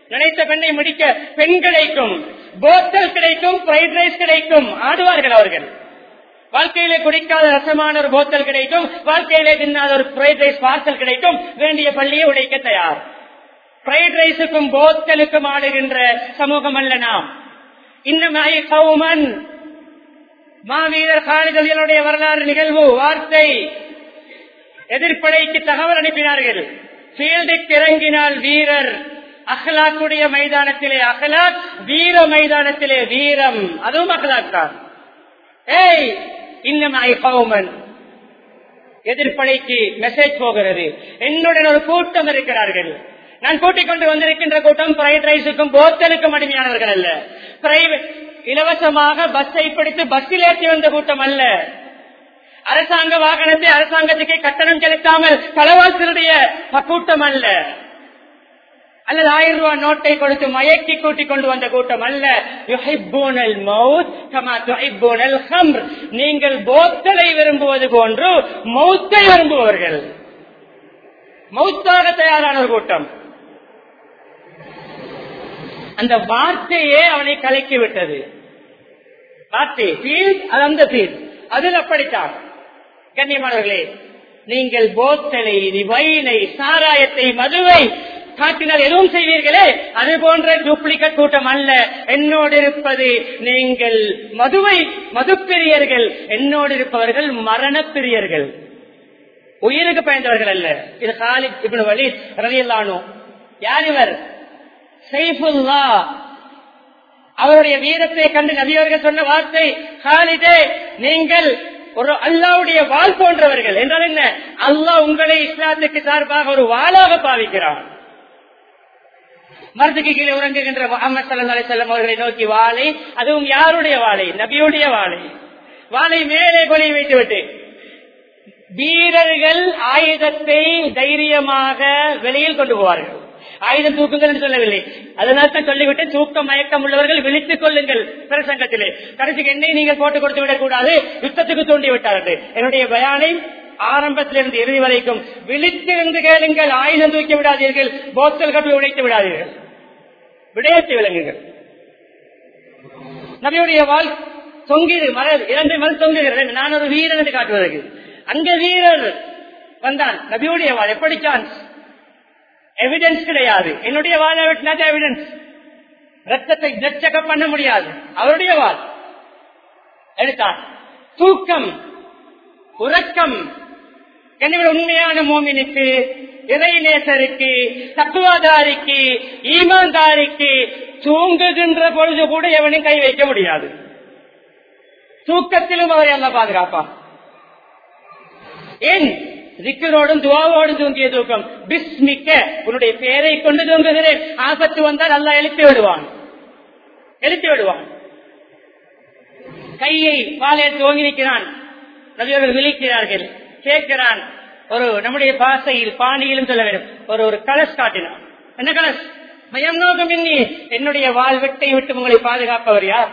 Speaker 1: நினைத்த பெண்ணை முடிக்க பெண் கிடைக்கும். போத்தல் கிடைக்கும் ஃப்ரைட் ரைஸ் கிடைக்கும். ஆடுவார்கள் அவர்கள். வாழ்க்கையிலே குடிக்காத ரசமான ஒரு போத்தல் கிடைக்கும். வாழ்க்கையிலே தின்னாத ஒரு ஃப்ரைட் ரைஸ் பார்சல் கிடைக்கும். வேண்டிய பள்ளியை உடைக்க தயார். ஃப்ரைட் ரைஸுக்கும் போத்தலுக்கும் ஆடுகின்ற சமூகம் அல்ல நாம். இன்னும் கவுமன் மாவீரர் காலிதழியனுடைய வரலாறு நிகழ்வு வார்த்தை எதிர்ப்படைக்கு தகவல் அனுப்பினார்கள். ஃபீல்டுக்கு இறங்கினால் வீரர் அஹ்லாக்குடைய மைதானத்திலே அஹ்லாக் வீர மைதானத்திலே வீரம் அதுவும் அஹ்லாக் தான். ஏய் இன்னும் ஐ கவுமன் எதிர்ப்படைக்கு மெசேஜ் போகிறது. என்னுடன் ஒரு கூட்டம் இருக்கிறார்கள். நான் கூட்டிக் கொண்டு வந்திருக்கின்ற கூட்டம் பிரைட் ரைஸுக்கும் போத்தலுக்கும் அடிமையானவர்கள் அல்ல. பிரைவேட் இலவசமாக பஸ்ஸை பிடித்து பஸ்ஸில் ஏற்றி வந்த கூட்டம் அல்ல. அரசாங்க வாகனத்தை அரசாங்கத்துக்கு கட்டணம் செலுத்தாமல் களவாசருடைய கூட்டம் அல்ல. அல்லது ஆயிரம் ரூபாய் நோட்டை கொடுத்து மயக்கி கூட்டிக் கொண்டு வந்த கூட்டம் அல்ல. யுஹிப்பூனல் மவுத் கமா துஹிப்பூனல் ஹம்ர் நீங்கள் போத்தலை விரும்புவது போன்று மௌத்தை விரும்புவர்கள் மௌத்தாக தயாரான ஒரு கூட்டம். அந்த வார்த்தையே அவனை கலக்கி விட்டது. வார்த்தை ஃபீல் அது அந்த அதில் அப்படித்தான். கண்ணியமானவர்களே நீங்கள் போத்தலை வைனை சாராயத்தை மதுவை காட்டினால் எதுவும் செய்வீர்களே? அது போன்ற டூப்ளிகேட் கூட்டம் அல்ல. என்னோடு இருப்பது நீங்கள் மதுவை மதுப்பிரியர்கள். என்னோடு இருப்பவர்கள் மரணப்பிரியர்கள். உயிருக்கு பயந்தவர்கள் அல்ல. இது காலித் இப்படி வழி ரவியல்லானோ யார் இவர்? அவருடைய வீரத்தை கண்டு நபியவர்கள் சொன்ன வார்த்தை ஹாலிதே நீங்கள் ஒரு அல்லாவுடைய வால் போன்றவர்கள். என்றால் என்ன? அல்லாஹ் உங்களை இஸ்லாத்துக்கு சார்பாக ஒரு வாளாக பாவிக்கிறான். மரத்துக்கு கீழே உறங்குகின்ற முகமது சல்லா செல்லம் அவர்களை நோக்கி வாழை அதுவும் யாருடைய வாழை நபியுடைய வாழை வாழை மேலே கொலை வைத்து விட்டு வீரர்கள் ஆயுதத்தை தைரியமாக வெளியில் கொண்டு போவார்கள். ஆயுதம் தூக்குங்கள் என்று சொல்லவில்லை. அதனால் தான் சொல்லிவிட்டு தூக்கம் மயக்கம் உள்ளவர்கள் விழித்துக் கொள்ளுங்கள் பிரசங்கத்திலே. கடைசிக்கு என்னை நீங்கள் போட்டு கொடுத்து விடக் கூடாது யுத்தத்துக்கு தூண்டி விட்டார்கள். என்னுடைய பயானை ஆரம்பத்திலிருந்து இறுதி வரைக்கும் விழித்திருந்து கேளுங்கள் ஆயுதம் தூக்கி விடாதீர்கள் போத்தல் கப்பி உடைத்து விடாதீர்கள். விடயத்தை விளங்குங்கள். நபியுடைய வாழ் தொங்கிது மலர் இரண்டு மலர் தொங்குகிறது. நான் ஒரு வீரன் என்று காட்டுவதற்கு. அங்க வீரர் வந்தான் நபியுடைய வாழ் எப்படி சான்ஸ் எவிடன்ஸ் கிடையாது. என்னுடைய வாழை விட்டினாத எவிடன்ஸ் ரத்தத்தை தச்சகம் பண்ண முடியாது. அவருடைய வாழ் எடுத்தார். தூக்கம் உறக்கம். எனவே உண்மையான மோமினுக்கு இறைநேசருக்கு தத்துவாதாரிக்கு ஈமான்தாரிக்கு தூங்குகின்ற பொழுது கூட எவனையும் கை வைக்க முடியாது. தூக்கத்திலும் அவரை அல்ல பாதுகாப்பான் ஏன்? திக்கரோடும் துவாவோடும் தூங்கிய தூக்கம். பிஸ்மிக்க உன்னுடைய பெயரை கொண்டு தூங்குகிறேன் ஆபத்து வந்தால் அல்ல எழுப்பி விடுவான். எழுப்பி விடுவான். கையை பாலையை துவங்கி நிற்கிறான். நபியவர்கள் விழிக்கிறார்கள் கேட்கிறான். ஒரு நம்முடைய பாசையில் பாணியிலும் சொல்ல வேண்டும். ஒரு ஒரு கலஸ் காட்டினான். என்ன கலஸ்? மயம் நோக்கம் இன்னி என்னுடைய வாழ்வெட்டை விட்டு உங்களை பாதுகாப்பவர் யார்?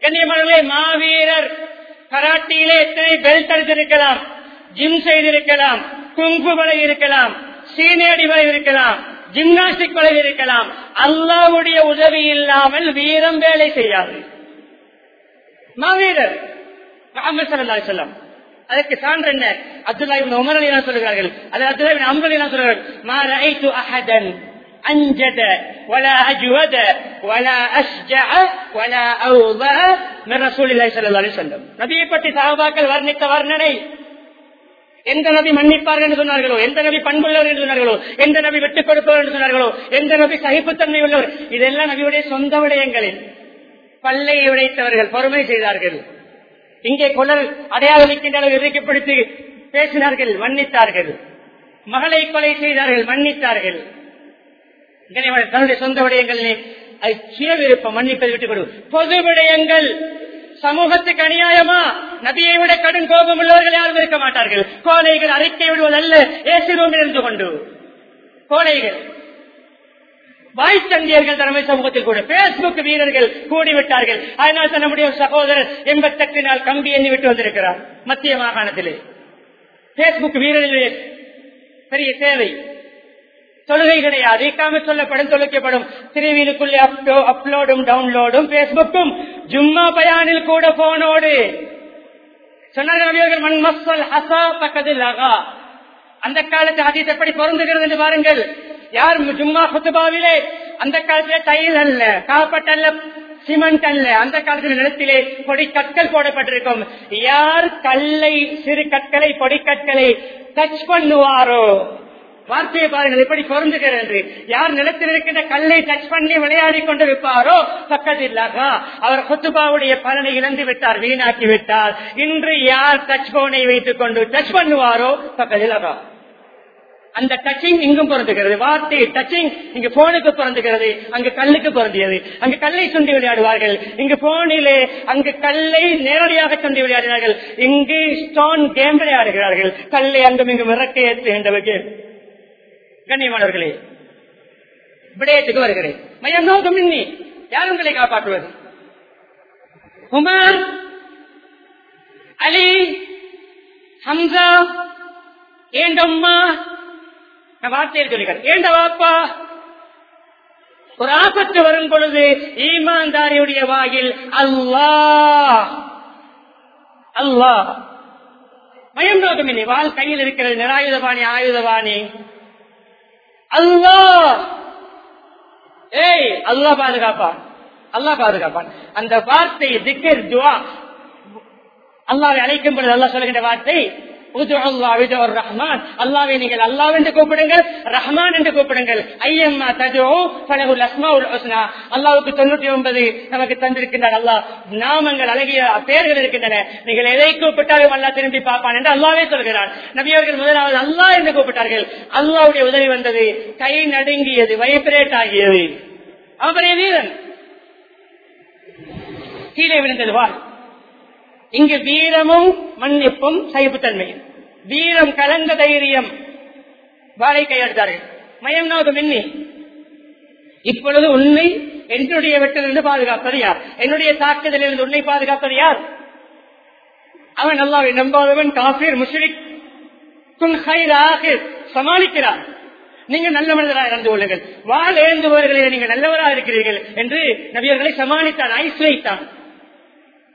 Speaker 1: கண்ணியமானவர்களே மாவீரர். கராட்டியிலே எத்தனை பெல்ட் அடித்திருக்கலாம். ஜிம் செய்திருக்கலாம் குங்கு வலை இருக்கலாம் சீனேடி வலை இருக்கலாம் ஜிம்னாஸ்டிக் வலை இருக்கலாம் அல்லாவுடைய உதவி இல்லாமல் வீரம் வேலை செய்யாது மாவீரர் முகமது சல்லா செல்லம் அதற்கு சான்று என்ன அப்துல்லா இப்னு உமர் அலி சொல்கிறார்கள் அது அப்துல்லா இப்னு அம்பர் அலி சொல்கிறார்கள் மா ரஐது அஹதன் أنجد ولا أجود ولا أشجع ولا أوضع من رسول الله صلى الله عليه وسلم நபியை பற்றி சஹாபாக்கள் வர்ணித்த வர்ணனை எந்த நபி மன்னிப்பார்கள் என்று சொன்னார்களோ? எந்த நபி பண்புள்ளவர் என்று சொன்னார்களோ? எந்த நபி விட்டுக் கொடுப்பவர் என்று சொன்னார்களோ? எந்த நபி சகிப்புத்தன்மை உள்ளவர் இதெல்லாம் நபியுடைய சொந்த விடயங்களில் பல்லையை உடைத்தவர்கள் பொறுமை செய்தார்கள். இங்கே குழல் அடையாளமிக்கின்ற அளவு இறுக்கப்படுத்தி பேசினார்கள் மன்னித்தார்கள். மகளை கொலை செய்தார்கள் மன்னித்தார்கள். தன்னுடைய சொந்த விடயங்களிலே அது சுய விருப்பம் மன்னிப்பது விட்டுக் கொடு. பொது விடயங்கள் சமூகத்துக்கு அநியாயமா? நபியை விட கடும் கோபம் உள்ளவர்கள் யாரும் இருக்க மாட்டார்கள். கோலைகள் அறிக்கை விடுவதல்ல ஏசி இருந்து கொண்டு. கோலைகள் வாய்ச்சந்தியர்கள் தலைமை சமூகத்தில் கூட பேஸ்புக் வீரர்கள் கூடிவிட்டார்கள். அதனால் தான் நம்முடைய சகோதரர் எண்பத்தெட்டு நாள் கம்பி எண்ணி விட்டு வந்திருக்கிறார் மத்திய மாகாணத்திலே. பேஸ்புக் வீரர்களே பெரிய தேவை. தொழுகை கிடையாது சொல்லப்படும் தொழுக்கப்படும். திருவிழுக்குள்ளே அப்லோடும் டவுன்லோடும் பேஸ்புக்கும் ஜும்மா பயானில் கூட போனோடு சொன்னார்கள் மண் ஹசா பக்கத்தில் அகா. அந்த காலத்து ஹதீஸ் எப்படி பொருந்துகிறது என்று பாருங்கள். யார் ஜும்மா குத்துபாவிலே? அந்த காலத்திலே டைல் அல்ல காப்பட் அல்ல சிமெண்ட் அல்ல. அந்த காலத்தில் நிலத்திலே பொடி கற்கள் போடப்பட்டிருக்கும். யார் கல்லை சிறு கற்களை பொடி கற்களை டச் பண்ணுவாரோ? வார்த்தையை பாருங்கள் எப்படி பொருந்துகிறது யார் நிலத்தில் இருக்கின்ற கல்லை டச் பண்ணி விளையாடி கொண்டு விற்பாரோ பக்கத்தில்லாக. அவர் கொத்துபாவுடைய பலனை இழந்து விட்டார் வீணாக்கி விட்டார். இன்று யார் டச் போனை வைத்துக் கொண்டு டச் பண்ணுவாரோ? பக்கத்தில்லாக. அந்த டச்சிங் இங்கும் பொருந்துகிறது. வார்த்தை டச்சிங் இங்கு போனுக்கு பொருந்துகிறது அங்கு கல்லுக்கு பொருந்தியது. அங்கு கல்லை சுண்டி விளையாடுவார்கள். இங்கு போனிலே அங்கு கல்லை நேரடியாக சுண்டி விளையாடினார்கள். இங்கு ஸ்டோன் கேம் விளையாடுகிறார்கள். கல்லை அங்கும் இங்கு இறக்க ஏற்றுகின்றவர்கள் கண்ணியமானவர்களே விடயத்துக்கு வருகிறேன் மையம் நோக்கம் இன்னி யார் உங்களை காப்பாற்றுவது? உமர் அலி ஹம்சா ஏண்டம்மா நான் வார்த்தையில் சொல்லுகிறேன் ஏண்ட வாப்பா ஒரு ஆபத்து வரும் பொழுது ஈமான்தாரியுடைய வாயில் அல்லா அல்லாஹ். மயம் நோக்கம் இல்லை வாழ் கையில் இருக்கிறது நிராயுதபாணி ஆயுதபாணி. அல்லாஹ். ஏய் அல்லாஹ் பாதுகாப்பா? அல்லாஹ் பாதுகாப்பான் அந்த வார்த்தை திக்கர் துவா. அல்லாவை அழைக்கும் பொழுது அல்லா சொல்லுகின்ற வார்த்தை ரஹ்மான். அல்லாவை நீங்கள் அல்லாஹ் என்று கூப்பிடுங்கள் ரஹ்மான் என்று கூப்பிடுங்கள். ஐயம்மா தஜோ பலகுல் அஸ்மா உல் ஹஸ்னா. அல்லாவுக்கு தொண்ணூற்றி ஒன்பது நமக்கு தந்திருக்கின்றார் அல்லாஹ். நாமங்கள் அழகிய பெயர்கள் இருக்கின்றன. நீங்கள் எதை கூப்பிட்டாலும் அல்லா திரும்பி பார்ப்பான் என்று அல்லாவே சொல்கிறான். நபியவர்கள் முதலாவது அல்லாஹ் என்று கூப்பிட்டார்கள். அல்லாவுடைய உதவி வந்தது கை நடுங்கியது வைப்ரேட் ஆகியது. அவரே வீரன். கீழே விழுந்தது வா இங்கு வீரமும் மன்னிப்பும் சகிப்புத்தன்மையும். வீரம் கலந்த தைரியம். வாழை கையெடுத்தார்கள் மயம் நோக்கம் எண்ணி இப்பொழுது உன்னை என்னுடைய வெட்டிலிருந்து பாதுகாப்பது யார்? என்னுடைய தாக்குதலிலிருந்து உன்னை பாதுகாப்பது யார்? அவன் அல்லாவை நம்பாதவன் காபீர் முஷ்ரிக். சமாளிக்கிறான் நீங்க நல்ல மனிதராக இறந்து கொள்ளுங்கள். வாழ் ஏந்துபவர்களே நீங்க நல்லவராக இருக்கிறீர்கள் என்று நபியர்களை சமாளித்தான் ஐஸ் வைத்தான்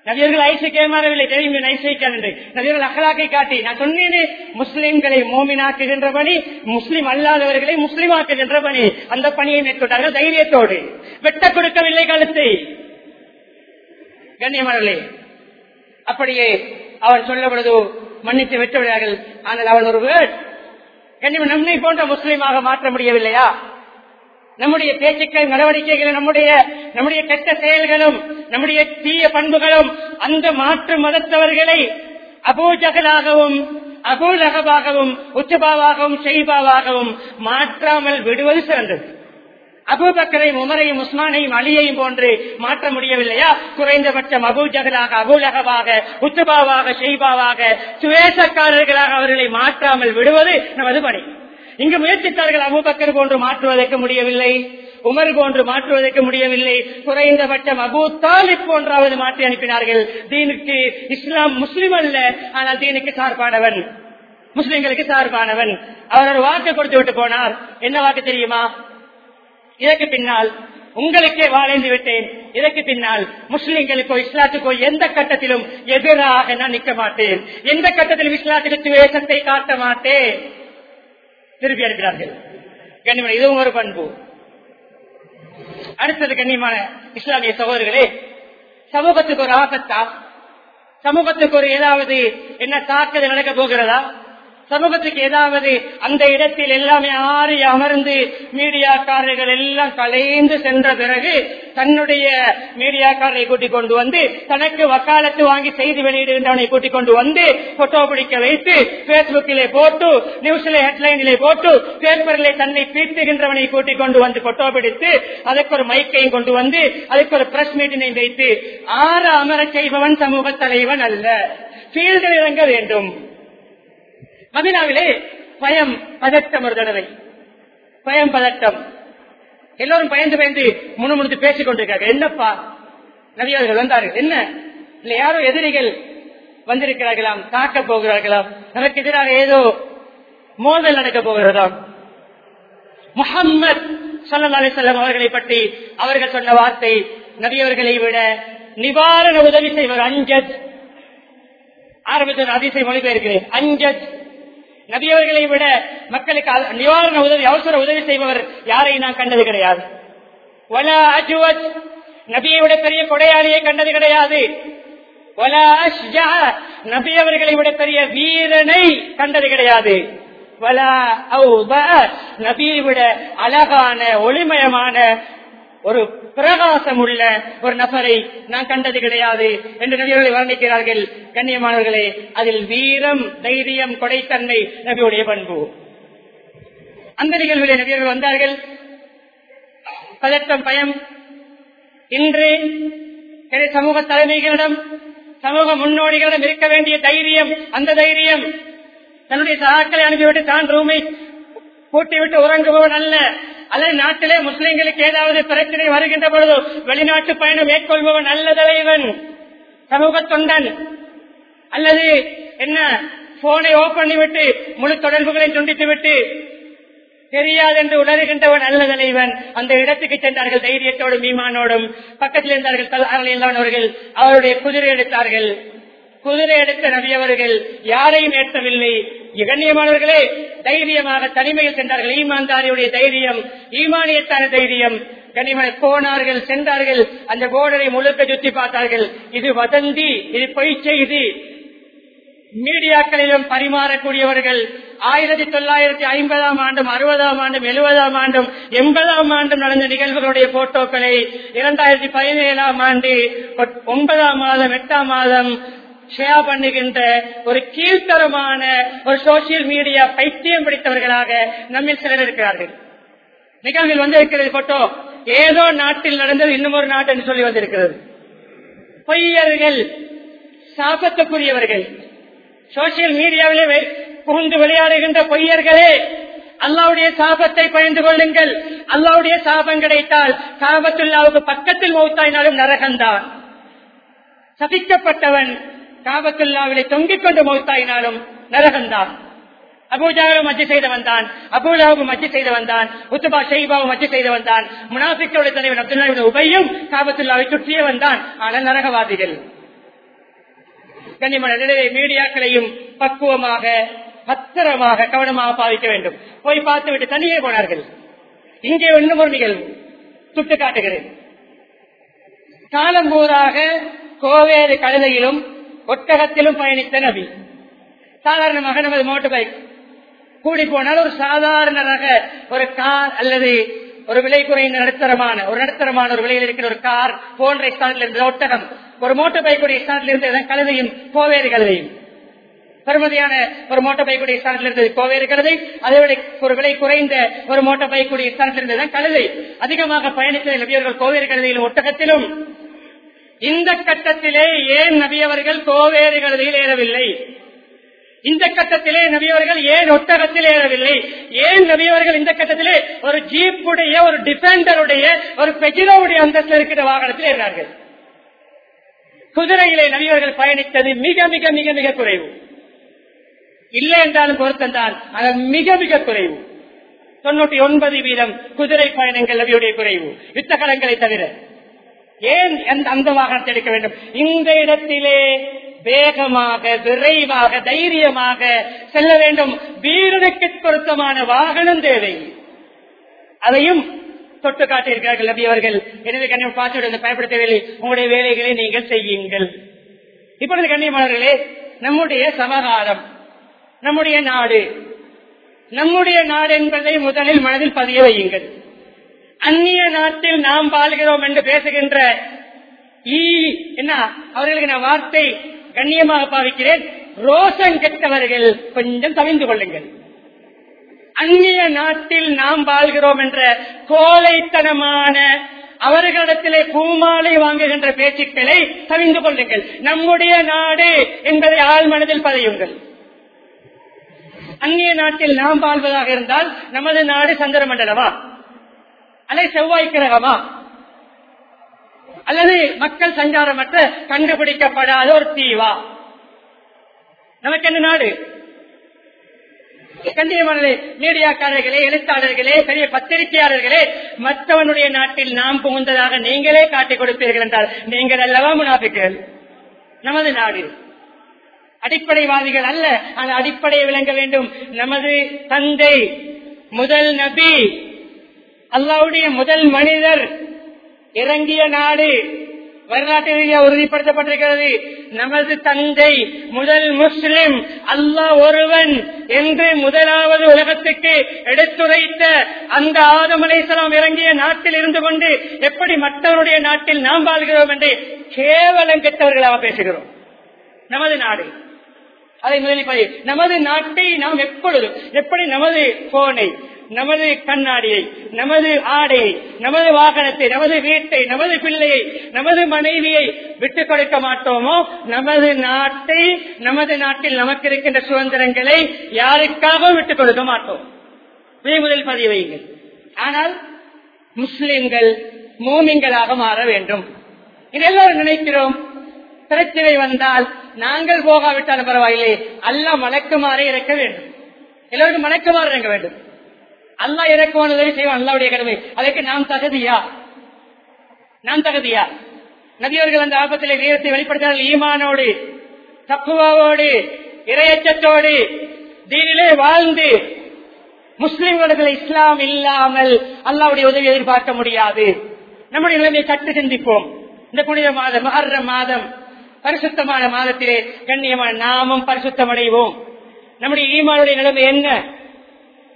Speaker 1: நபியர்கள் ஐசைக்கு ஏமாறவில்லை தெரியும் ஐசைக்கான் என்று. நபியர்கள் அகலாக்கை காட்டி நான் சொன்னேனே முஸ்லிம்களை மோமினாக்குகின்ற பணி முஸ்லிம் அல்லாதவர்களை முஸ்லிமாக்குகின்ற பணி அந்த பணியை மேற்கொண்டார்கள் தைரியத்தோடு. வெட்ட கொடுக்கவில்லை கழுத்தை கண்ணியமரலே அப்படியே அவன் சொல்லப்படுது மன்னித்து விட்டு ஆனால் அவன் ஒரு வேர்ட். கண்ணியம் நம்மை போன்ற முஸ்லீமாக மாற்ற முடியவில்லையா? நம்முடைய பேச்சுக்கள் நடவடிக்கைகள் நம்முடைய நம்முடைய கெட்ட செயல்களும் நம்முடைய தீய பண்புகளும் அந்த மாற்று மதத்தவர்களை அபூஜகலாகவும் அபூலகவாகவும் உச்சபாவாகவும் செய்பாவாகவும் மாற்றாமல் விடுவது சிறந்தது. அபூபக்கரையும் உமரையும் உஸ்மானையும் அலியையும் போன்று மாற்ற முடியவில்லையா? குறைந்தபட்சம் அபூஜகலாக அபூலகவாக உச்சபாவாக செய்பாவாக சுவேசக்காரர்களாக அவர்களை மாற்றாமல் விடுவது நமது பணி. இங்கு முயற்சித்தார்கள் அபுபக்கர் போன்று மாற்றுவதற்கு முடியவில்லை உமர் போன்று மாற்றுவதற்கு முடியவில்லை குறைந்தபட்சம் அபூ தாலிப் போன்றாவது மாற்றி அனுப்பினார்கள். தீனுக்கு இஸ்லாம் முஸ்லிம் அல்ல ஆனால் தீனுக்கு சார்பானவன் முஸ்லிம்களுக்கு சார்பானவன். அவர் ஒரு வாக்கு கொடுத்து விட்டு போனார். என்ன வாக்கு தெரியுமா? இதற்கு பின்னால் உங்களுக்கே வாழைந்து விட்டேன். இதற்கு பின்னால் முஸ்லிம்களுக்கோ இஸ்லாத்துக்கோ எந்த கட்டத்திலும் எதிராக நான் நிற்க மாட்டேன். எந்த கட்டத்திலும் இஸ்லாத்துக்கு துவேசத்தை காட்ட மாட்டேன். திருப்பி அனுப்பினார்கள். கண்ணியமான இதுவும் ஒரு பண்பு. அடுத்தது கண்ணியமான இஸ்லாமிய சகோதரர்களே சமூகத்துக்கு ஒரு ஆபத்தா? சமூகத்துக்கு ஒரு ஏதாவது என்ன தாக்குதல் நடக்க போகிறதா? சமூகத்துக்கு ஏதாவது அந்த இடத்தில் எல்லாமே ஆறி அமர்ந்து மீடியாக்காரர்கள் எல்லாம் கலைந்து சென்ற பிறகு தன்னுடைய மீடியாக்காரரை கூட்டிக் கொண்டு வந்து தனக்கு வக்காலத்து வாங்கி செய்தி வெளியிடுகின்றவனை கூட்டிக் கொண்டு வந்து போட்டோ பிடிக்க வைத்து பேஸ்புக்கிலே போட்டு நியூஸ்ல ஹெட்லைனிலே போட்டு பேப்பரிலே தன்னை பீத்துகின்றவனை கூட்டிக் கொண்டு வந்து போட்டோ பிடித்து அதற்கு ஒரு மைக்கையும் கொண்டு வந்து அதுக்கு ஒரு பிரஸ் மீட்டினை வைத்து ஆறு அமர செய்பவன் சமூக தலைவன் அல்ல. ஃபீல்டில் இறங்க வேண்டும். மதினாவிலே பயம் பதட்டம் ஒரு தடவை பயம் பதட்டம். எல்லோரும் பயந்து பயந்து முணுமுணுத்து பேசிக் கொண்டிருக்காங்க என்னப்பா? நவியர்கள் வந்தார்கள். என்ன? இல்ல யாரோ எதிரிகள் வந்திருக்கிறார்களாம் தாக்க போகிறார்களாம் நமக்கு எதிராக ஏதோ மோதல் நடக்க போகிறதாம். முகம்மது சல்லா அலிசல்லாம் அவர்களை பற்றி அவர்கள் சொன்ன வார்த்தை நபியவர்களை விட நிவாரண உதவி செய்வர் அஞ்சத் ஆரம்பத்தில் அதிசய மொழிபெயர்க்கிறேன் அஞ்சத் நபியவர்களை விட மக்களுக்கு அ- நிவாரண உதவி அவசர உதவி செய்பவர் யாரையும் நான் கண்டது கிடையாது. வலா நபியை விட பெரிய கொடையாளியை கண்டது கிடையாது. வலா அஷ்ஜா நபியவர்களை விட பெரிய வீரனை கண்டது கிடையாது. வலா நபியை விட அழகான ஒளிமயமான ஒரு பிரகாசம் உள்ள ஒரு நபரை நான் கண்டது கிடையாது என்று நபியர்களை வர்ணிக்கிறார்கள். கண்ணியமானவர்களே அதில் வீரம் தைரியம் கொடைத்தன்மை நபியுடைய பண்பு. அந்த நிகழ்விலே நபியர்கள் வந்தார்கள். பதட்டம் பயம். இன்று எனது சமூக தலைமைகளிடம் சமூக முன்னோடிகளிடம் இருக்க வேண்டிய தைரியம் அந்த தைரியம் தன்னுடைய சகாக்களை அனுப்பிவிட்டு தான் ரூமை கூட்டிவிட்டு உறங்குபவன் அல்ல. அல்லது நாட்டிலே முஸ்லிம்களுக்கு ஏதாவது பிரச்சனை வருகின்ற பொழுது வெளிநாட்டு பயணம் மேற்கொள்பவன் அல்ல தலைவன் சமூக தொண்டன் அல்லது என்ன? போனை ஓபன் பண்ணிவிட்டு முழு தொடர்புகளை துண்டித்து விட்டு தெரியாது என்று உணர்கின்றவன் அல்ல தலைவன் அந்த இடத்துக்கு சென்றார்கள் தைரியத்தோடும் மீமானோடும் பக்கத்தில் இருந்தார்கள் அவர்கள் அவருடைய குதிரை எடுத்தார்கள். குதிரை எடுத்த நபியவர்கள் யாரையும் ஏற்றவில்லை. கண்ணியமானவர்களே தைரியமாக தனிமையில் சென்றார்கள். ஈமான்தாரியுடைய தைரியம் ஈமானியத்தான தைரியம். கனிமனை போனார்கள் சென்றார்கள். அந்த போர்டரை முழுக்க சுத்தி பார்த்தார்கள். இது வதந்தி இது பொய் செய்தி. மீடியாக்களிலும் பரிமாறக்கூடியவர்கள் ஆயிரத்தி தொள்ளாயிரத்தி ஐம்பதாம் ஆண்டும் அறுபதாம் ஆண்டும் எழுபதாம் ஆண்டும் எண்பதாம் ஆண்டும் நடந்த நிகழ்வுகளுடைய போட்டோக்களை இரண்டாயிரத்தி பதினேழாம் ஆண்டு ஒன்பதாம் மாதம் எட்டாம் மாதம் ஷேர் பண்ணுகின்ற ஒரு கீழ்த்தரமான ஒரு சோசியல் மீடியா பைத்தியம் பிடித்தவர்களாக நம்மில் சிலர் இருக்கிறார்கள். நிகழ்வில் வந்திருக்கிறது போட்டோ ஏதோ நாட்டில் நடந்தது இன்னும் ஒரு நாட்டு என்று சொல்லி வந்திருக்கிறது. பொய்யர்கள் சாபத்துக்குரியவர்கள். சோசியல் மீடியாவிலே புகுந்து விளையாடுகின்ற பொய்யர்களே அல்லாவுடைய சாபத்தை பயந்து கொள்ளுங்கள். அல்லாவுடைய சாபம் கிடைத்தால் சாபத்துள்ளாவுக்கு பக்கத்தில் மௌத்தாயினாலும் நரகந்தான் சபிக்கப்பட்டவன் காபத்துல்லாவிலே தொங்கிக் கொண்டு மௌத்தாயினாலும் நரகந்தான் அபூஜாவும் மஜ்ஜி செய்து வந்தான் அபூஜாவுக்கு மஜ்ஜி செய்து வந்தான் உத்துபா ஷெய்பாவும் மஜ்ஜி செய்து வந்தான் முனாபிக்கோட தலைவன் அப்துல்லா உபையும் காபத்துல்லாவை சுற்றியே வந்தான் ஆனால் நரகவாதிகள். கண்ணியமான நிலையை மீடியாக்களையும் பக்குவமாக பத்திரமாக கவனமாக பாவிக்க வேண்டும். போய் பார்த்துவிட்டு தனியே போனார்கள். இங்கே இன்னும் ஒரு நிகழ்வு சுட்டு காட்டுகிறேன் காலம்பூராக கோவேறு கழுதையிலும் ஒட்டகத்திலும் பயணித்த நபி. சாதாரணமாக நமது மோட்டர் பைக் கூடி போனால் ஒரு சாதாரண ரக ஒரு கார் அல்லது ஒரு விலை குறைந்த நடுத்தரமான ஒரு நடுத்தரமான ஒரு விலையில் இருக்கிற ஒரு கார் போன்ற ஸ்டாண்டில் இருந்த ஒட்டகம் ஒரு மோட்டர் பைக்குடைய ஸ்டாண்டில் இருந்த கழுதையும் கோவேறு கழுதையும். பெருமதியான ஒரு மோட்டர் பைக்குடைய ஸ்டாண்டில் இருந்தது கோவேறு கழுதை அதை விட ஒரு விலை குறைந்த ஒரு மோட்டர் பைக்குடைய ஸ்டாண்டில் இருந்தது கழுதை. அதிகமாக பயணித்த நபியர்கள் கோவேறு கழுதையிலும் ஒட்டகத்திலும். இந்த கட்டத்திலே ஏன் நபியவர்கள் கோவேறு ஏறவில்லை? இந்த கட்டத்திலே நபியவர்கள் ஏன் ஒட்டகத்தில் ஏறவில்லை? ஏன் நபியவர்கள் இந்த கட்டத்திலே ஒரு ஜீப்புடைய ஒரு டிஃபெண்டருடைய ஒரு பெஜிரோவுடைய அந்தஸ்தில் இருக்கிற வாகனத்தில் ஏறினார்கள் குதிரையிலே நபியவர்கள் பயணித்தது மிக மிக மிக மிக குறைவு. இல்லை என்றாலும் பொருத்தந்தான் அது மிக மிக குறைவு. தொண்ணூற்றி ஒன்பது வீதம் குதிரை பயணங்கள் நபியுடைய குறைவு. யுத்தகலங்களை தவிர. ஏன் அந்த- அந்த வாகனத்தை எடுக்க வேண்டும்? இந்த இடத்திலே வேகமாக விரைவாக தைரியமாக செல்ல வேண்டும். வீரனுக்கு பொருத்தமான வாகனம் தேவை. அதையும் தொட்டு காட்டியிருக்கிறார்கள் நபி அவர்கள். எனவே கண்ணியம் பார்த்து பயப்பட தேவையில்லை உங்களுடைய வேலைகளை நீங்கள் செய்யுங்கள். இப்பொழுது கண்ணியமானவர்களே நம்முடைய சமகாலம் நம்முடைய நாடு நம்முடைய நாடு என்பதை முதலில் மனதில் பதிய வையுங்கள். அந்நிய நாட்டில் நாம் வாழ்கிறோம் என்று பேசுகின்ற ஈ என்ன? அவர்களுக்கு நான் வார்த்தை கண்ணியமாக பாவிக்கிறேன். ரோஷம் கெட்டவர்கள் கொஞ்சம் தவிந்து கொள்ளுங்கள். அந்நிய நாட்டில் நாம் வாழ்கிறோம் என்ற கோலைத்தனமான அவர்களிடத்திலே பூமாலை வாங்குகின்ற பேச்சுக்களை தவிந்து கொள்ளுங்கள். நம்முடைய நாடு என்பதை ஆள் மனதில் பதியுங்கள். அந்நிய நாட்டில் நாம் வாழ்வதாக இருந்தால் நமது நாடு சந்திர மண்டலமா அல்லது செவ்வாய் கிரகமா அல்லது மக்கள் சஞ்சாரமற்ற கண்டுபிடிக்கப்படாத ஒரு தீவா? நமக்கு என்ன நாடு? கண்டியமான மீடியாக்காரர்களே எழுத்தாளர்களே பெரிய பத்திரிகையாளர்களே மற்றவனுடைய நாட்டில் நாம் புகுந்ததாக நீங்களே காட்டிக் கொடுப்பீர்கள் என்றால் நீங்கள் அல்லவா முனாபிக்கள் நமது நாடு. அடிப்படைவாதிகள் அல்ல. அந்த அடிப்படையை விளங்க வேண்டும். நமது தந்தை முதல் நபி அல்லாவுடைய முதல் மனிதர் இறங்கிய நாடு வரலாற்று ரீதியாக உறுதிப்படுத்தப்பட்டிருக்கிறது. நமது தந்தை முதல் முஸ்லிம். அல்லாஹ் ஒருவன் என்று முதலாவது உலகத்துக்கு எடுத்துரைத்த அந்த ஆதம் அலைசலாம் இறங்கிய நாட்டில் இருந்து கொண்டு எப்படி மற்றவருடைய நாட்டில் நாம் வாழ்கிறோம் என்று கேவலம் கெட்டவர்களாக பேசுகிறோம். நமது நாடு. அதை முதலில் நமது நாட்டை நாம் எப்பொழுதும் எப்படி நமது போனை நமது கண்ணாடியை நமது ஆடையை நமது வாகனத்தை நமது வீட்டை நமது பிள்ளையை நமது மனைவியை விட்டுக் கொடுக்க மாட்டோமோ? நமது நாட்டை நமது நாட்டில் நமக்கு இருக்கின்ற சுதந்திரங்களை யாருக்காகவும் விட்டுக் கொடுக்க மாட்டோம்? முதல் பதிவு வையுங்கள். ஆனால் முஸ்லிம்கள் மூமிங்களாக மாற வேண்டும். இதெல்லாம் நினைக்கிறோம். பிரச்சனை வந்தால் நாங்கள் போகாவிட்டாலும் பரவாயில்லை. அல்ல மலக்குமாறே இறக்க வேண்டும். எல்லோரும் மலக்குமாறு இறங்க வேண்டும். அல்லா இறக்குவான உதவி செய்வான் அல்லாவுடைய கடமை. அதற்கு நாம் தகுதியா? நாம் தகுதியா? நதியோர்கள் அந்த ஆபத்திலே வீரத்தை வெளிப்படுத்தினார்கள் ஈமானோடு தப்புவாவோடு இரையச்சத்தோடு தீனிலே வாழ்ந்து முஸ்லிம்களுக்கு இஸ்லாம் இல்லாமல் அல்லாவுடைய உதவி எதிர்பார்க்க முடியாது. நம்முடைய நிலைமையை சற்று சிந்திப்போம். இந்த புனித மாதம் மகர மாதம் பரிசுத்தமான மாதத்திலே கண்ணியமான நாமும் பரிசுத்தம் அடைவோம் நம்முடைய ஈமானுடைய நிலைமை என்ன?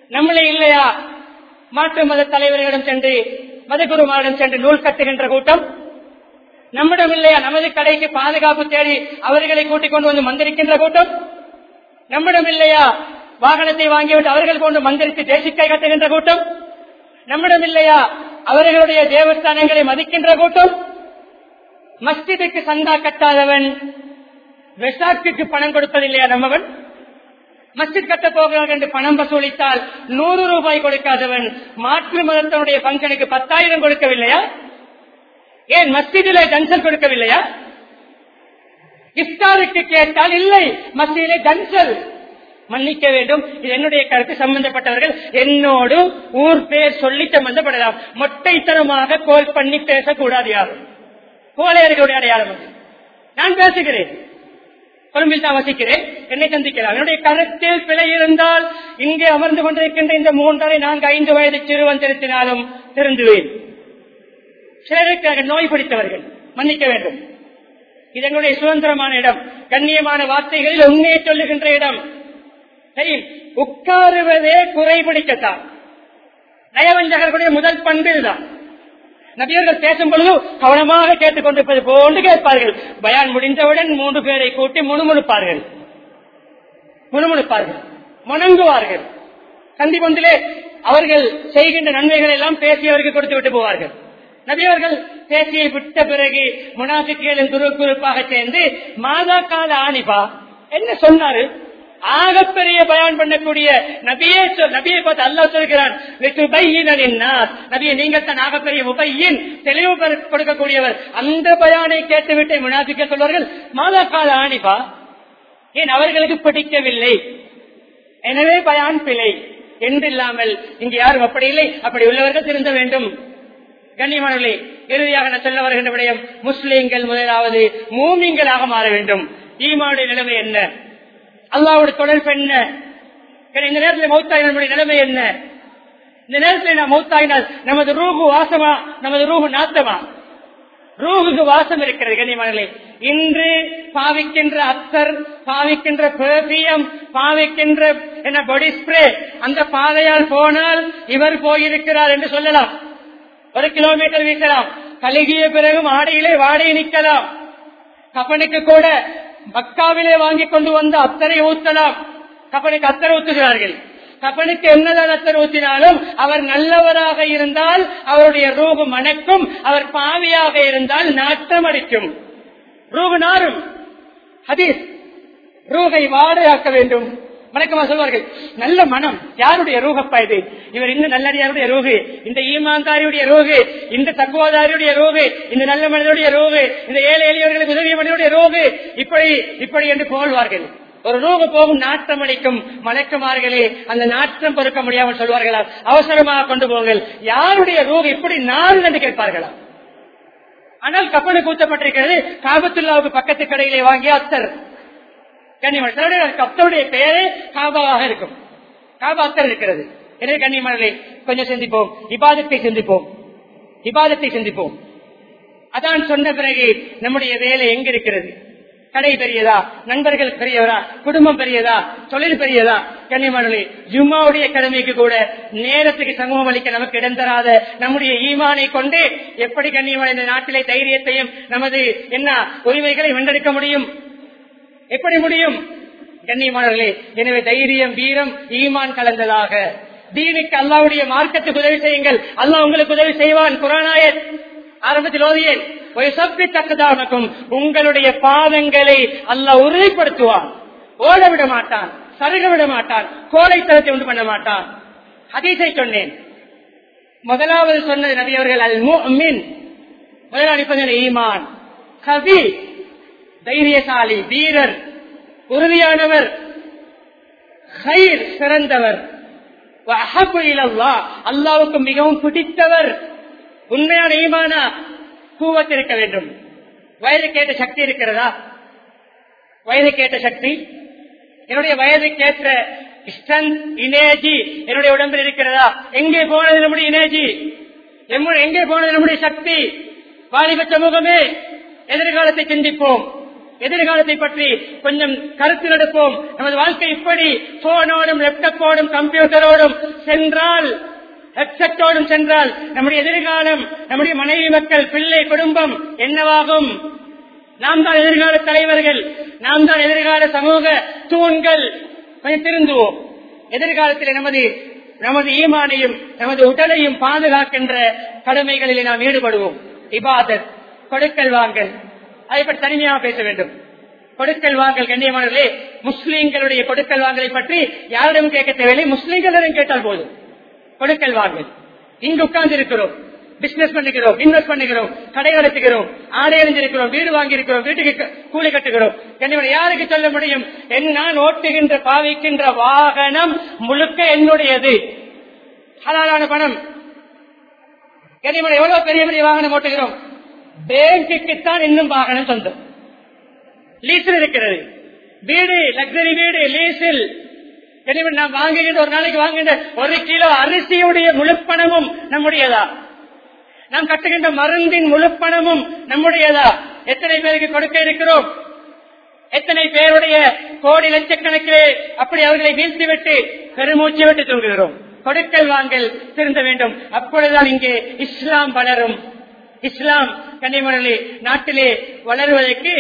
Speaker 1: நம்மளே இல்லையா? மாற்று மத தலைவர்களிடம் சென்று மதகுருமாரிடம் சென்று நூல் கட்டுகின்ற கூட்டம். நம்மிடம் இல்லையா? நமது கடைக்கு பாதுகாப்பு தேடி அவர்களை கூட்டிக் கொண்டு வந்து மந்திரிக்கின்ற கூட்டம். நம்மிடம் இல்லையா? வாகனத்தை வாங்கிவிட்டு அவர்கள் கொண்டு மந்திரித்து தேசிக்கை கட்டுகின்ற கூட்டம். நம்மிடம் இல்லையா? அவர்களுடைய தேவஸ்தானங்களை மதிக்கின்ற கூட்டம். மஸ்ஜிதுக்கு சந்தா கட்டாதவன் வெசாக்குக்கு பணம் கொடுப்பதில்லையா நம்மவன்? மஸ்ஜித் கட்ட போகிறார்கள் என்று பணம் வசூலித்தால் நூறு ரூபாய் கொடுக்காதவன் மாற்று மதத்தினுடைய பங்கனுக்கு பத்தாயிரம் கொடுக்கவில்லையா? ஏன் மஸ்ஜிதிலே ஜன்சல் கொடுக்கவில்லையா? இஃப்தாருக்கு கேட்டால் இல்லை மஸ்ஜிதிலே ஜன்சல் மன்னிக்க வேண்டும் இது என்னுடைய கருத்து. சம்பந்தப்பட்டவர்கள் என்னோடு ஊர் பேர் சொல்லி சம்பந்தப்படலாம். மொட்டைத்தனமாக கோல் பண்ணி பேசக்கூடாது யாரும். கோலையர்களுடைய அடையாளம் நான் பேசுகிறேன். கொழும்பில் தான் வசிக்கிறேன். என்னை சந்திக்கலாம் என்னுடைய கருத்தில் பிழை இருந்தால் இங்கே அமர்ந்து கொண்டிருக்கின்ற இந்த மூன்றரை நான்கு ஐந்து வயது சிறுவன் திருத்தினாலும் திருந்துவேன். சிலருக்கு நோய் பிடித்தவர்கள். மன்னிக்க வேண்டும். இது எங்களுடைய சுதந்திரமான இடம். கண்ணியமான வார்த்தைகளில் உண்மையை சொல்லுகின்ற இடம். சரி உட்காருவதே குறைபிடிக்கத்தான் நயவஞ்சகர்களுடைய முதல் பண்பில் தான் நபியர்கள் பேசும் பொழுது கவனமாக கேட்டுக் கொண்டிருப்பது போன்று கேட்பார்கள். பயான் முடிந்தவுடன் மூன்று பேரை கூட்டி முணுமுணுப்பார்கள். முணுமுணுப்பார்கள். முணங்குவார்கள் சந்திபொந்திலே அவர்கள் செய்கின்ற நன்மைகள் எல்லாம் பேசியவர்கள் கொடுத்து விட்டு போவார்கள். நபியவர்கள் பேசியை விட்ட பிறகு முனாபிக்குகளின் குரு சேர்ந்து மாதா கால ஆணிபா என்ன சொன்னாரு? ஆகப்பெரிய பயான் பண்ணக்கூடிய நபியே சொல் நபியை பார்த்து அல்லா சொல்கிறான் நபியை நீங்கள் தான் ஆகப்பெரிய முபையின் தெளிவு கொடுக்கக்கூடியவர். அந்த பயானை கேட்டுவிட்டு முனாபிக்க சொல்வார்கள் மாதா கால ஆணிபா? ஏன் அவர்களுக்கு பிடிக்கவில்லை? எனவே பயான் பிழை. என்றில்லாமல் இங்கு யாரும் அப்படி இல்லை. அப்படி உள்ளவர்கள் திருந்த வேண்டும். கண்ணியமானவர்களே இறுதியாக நான் சொல்ல வருகின்ற விடயம் முஸ்லீம்கள் முதலாவது மூமிங்களாக மாற வேண்டும். ஈமானுடைய நிலைமை என்ன? அல்லாவோட தொடர்பு என்ன? இந்த நேரத்தில் மௌத்தாய் நிலைமை என்ன? இந்த நேரத்தில் நான் மௌத்தாயினால் நமது ரூகு வாசமா? நமது ரூகு நாத்தமா? ரூகுக்கு வாசம் இருக்கிறது கண்ணியமானங்களே இன்று பாவிக்கின்ற அத்தர் பாவிக்கின்ற பெர்பியம் பாவிக்கின்ற என்ன பொடி ஸ்ப்ரே அந்த பாதையால் போனால் இவர் போயிருக்கிறார் என்று சொல்லலாம். ஒரு கிலோமீட்டர் வீசலாம். கழுகிய பிறகும் ஆடையிலே வாடகை நிற்கலாம். கப்பனுக்கு கூட மக்காவிலே வாங்கி கொண்டு வந்த அத்தரை ஊத்தலாம். கப்பனுக்கு அத்தரை ஊத்துகிறார்கள். கப்பனுக்கு என்னதான் அத்தர் ஊத்தினாலும் அவர் நல்லவராக இருந்தால் அவருடைய ரூபு மணக்கும் அவர் பாவியாக இருந்தால் நாட்டம் அடிக்கும். ரூபு நாரும். ஹதீஸ். ரூகை வாடையாக்க வேண்டும். வணக்கமா சொல்வார்கள். நல்ல மனம் யாருடைய ரோகப்பா இது? இவர் இந்த நல்லடியாருடைய ரோகு இந்த ஈமாந்தாரியுடைய ரோகு இந்த தக்குவாதாரியுடைய ரோகு இந்த நல்ல மனிதனுடைய ரோகு இந்த ஏழை எளியவர்களுக்கு உதவிய மனிதனுடைய ரோகு. இப்படி இப்படி என்று போல்வார்கள் ஒரு ரூபு போகும் நாட்டம் அடிக்கும் மலைக்குமார்களே அந்த நாட்டம் பொறுக்க முடியாமல் சொல்வார்களா? அவசரமாக கொண்டு போங்கள். யாருடைய ரூகு இப்படி நாள் என்று கேட்பார்களா? ஆனால் கப்பலுக்கு ஊற்றப்பட்டிருக்கிறது காபத்துல்லாவுக்கு பக்கத்து கடையிலே வாங்கிய அத்தர். கண்ணியமன் சிலருடைய கப்தருடைய பெயரே காபாவாக இருக்கும். காபா அத்தர் இருக்கிறது. எனவே கண்ணியமனே கொஞ்சம் சிந்திப்போம். இபாதத்தை சிந்திப்போம். இபாதத்தை சிந்திப்போம். அதான் சொன்ன பிறகு நம்முடைய வேலை எங்க இருக்கிறது கடை பெரியதா? நண்பர்கள் பெரியவரா? குடும்பம் பெரியதா? தொழில் பெரியதா? கண்ணியமனே ஜும்மாவுடைய கடமைக்கு கூட நேரத்துக்கு சமூகம் அளிக்க நமக்கு இடம் தராத நம்முடைய ஈமானை கொண்டு எப்படி கண்ணியமான இந்த நாட்டிலே தைரியத்தையும் நமது என்ன உரிமைகளை வென்றெடுக்க முடியும்? எப்படி முடியும்? கண்ணியமானவர்களே எனவே தைரியம் வீரம் ஈமான் கலந்ததாக. தீனுக்கு அல்லாவுடைய மார்க்கத்துக்கு உதவி செய்யுங்கள். அல்லாஹ் உங்களுக்கு உதவி செய்வான். குரானாயர் ஆரம்பத்தில் ஓதியேன். ஒரு தக்கதானக்கும் உங்களுடைய பாதங்களை அல்லாஹ் உறுதிப்படுத்துவான். ஓட விட மாட்டான். சருக விட மாட்டான். கோழைத்தனத்தை உண்டு பண்ண மாட்டான். ஹதீஸை சொன்னேன். முதலாவது சொன்னது நபி அவர்கள் அல் மின் முதலாளி ஈமான். கவி தைரியசாலி வீரர் உறுதியானவர் ஹைர் சிறந்தவர். அல்லாவுக்கு மிகவும் பிடித்தவர். உண்மையான ஈமானா கூவத் இருக்க வேண்டும். வயதுக்கேற்ற சக்தி இருக்கிறதா? வயதுக்கேற்ற சக்தி? என்னுடைய வயதுக்கேற்ற ஸ்ட்ரென்த் இனேஜி என்னுடைய உடம்பில் இருக்கிறதா? எங்கே போனது நம்முடைய இனேஜி எம்மு- எங்கே போனது நம்முடைய சக்தி? வாலிப சமூகமே எதிர்காலத்தை சிந்திப்போம். எதிர்காலத்தை பற்றி கொஞ்சம் கருத்து எடுப்போம். நமது வாழ்க்கை இப்படி. போனோடும் லேப்டாப்போடும் கம்ப்யூட்டரோடும் சென்றால் ஹெட்செட்டோடும் சென்றால் நம்முடைய எதிர்காலம் நம்முடைய மனைவி மக்கள் பிள்ளை குடும்பம் என்னவாகும்? நாம் தான் எதிர்கால தலைவர்கள் நாம் தான் எதிர்கால சமூக தூண்கள். கொஞ்சம் திருந்துவோம். எதிர்காலத்தில் நமது நமது ஈமானையும் நமது உடலையும் பாதுகாக்கின்ற கடமைகளில் நாம் ஈடுபடுவோம். இபாதத் கொடுக்கல் வாங்கல். அதை பற்றி தனிமையாக பேச வேண்டும். கொடுக்கல் வாங்கல் கண்ணியமானவர்களே முஸ்லீம்களுடைய கொடுக்கல் வாங்கலை பற்றி யாரிடம் கேட்க தேவையில்லை. முஸ்லீம்களிடம் கேட்டால் போதும். கொடுக்கல் வாங்கல். இங்கு உட்கார்ந்து இருக்கிறோம் பிசினஸ் பண்ணுகிறோம் இன்வெஸ்ட் பண்ணுகிறோம் கடை நடத்துகிறோம் ஆடை அணிஞ்சிருக்கிறோம் வீடு வாங்கியிருக்கிறோம் வீட்டுக்கு கூலி கட்டுகிறோம். கண்ணியமான யாருக்கு சொல்ல முடியும்? என் நான் ஓட்டுகின்ற பாவிக்கின்ற வாகனம் முழுக்க என்னுடையது. ஹலாலான பணம். கண்ணியமான எவ்வளவு பெரிய பெரிய வாகனம் ஓட்டுகிறோம்? பேங்குக்குத்தான் இன்னும் வாகனம் சொந்தம். லீசில் இருக்கிறது. வீடு லக்ஸரி வீடு லீசில் நான் நாம் வாங்குகின்ற ஒரு நாளைக்கு வாங்குகின்ற ஒரு கிலோ அரிசியுடைய முழுப்பணமும் நம்முடையதா? நாம் கட்டுகின்ற மருந்தின் முழுப்பணமும் நம்முடையதா? எத்தனை பேருக்கு கொடுக்க இருக்கிறோம்? எத்தனை பேருடைய கோடி லட்சக்கணக்கிலே அப்படி அவர்களை வீழ்த்திவிட்டு பெருமூச்சு விட்டு தூங்குகிறோம். கொடுக்கல் வாங்கல் திருந்த வேண்டும். அப்பொழுதுதான் இங்கே இஸ்லாம் வளரும். இஸ்லாம் கன்னிமணி நாட்டிலே வளருவதற்கு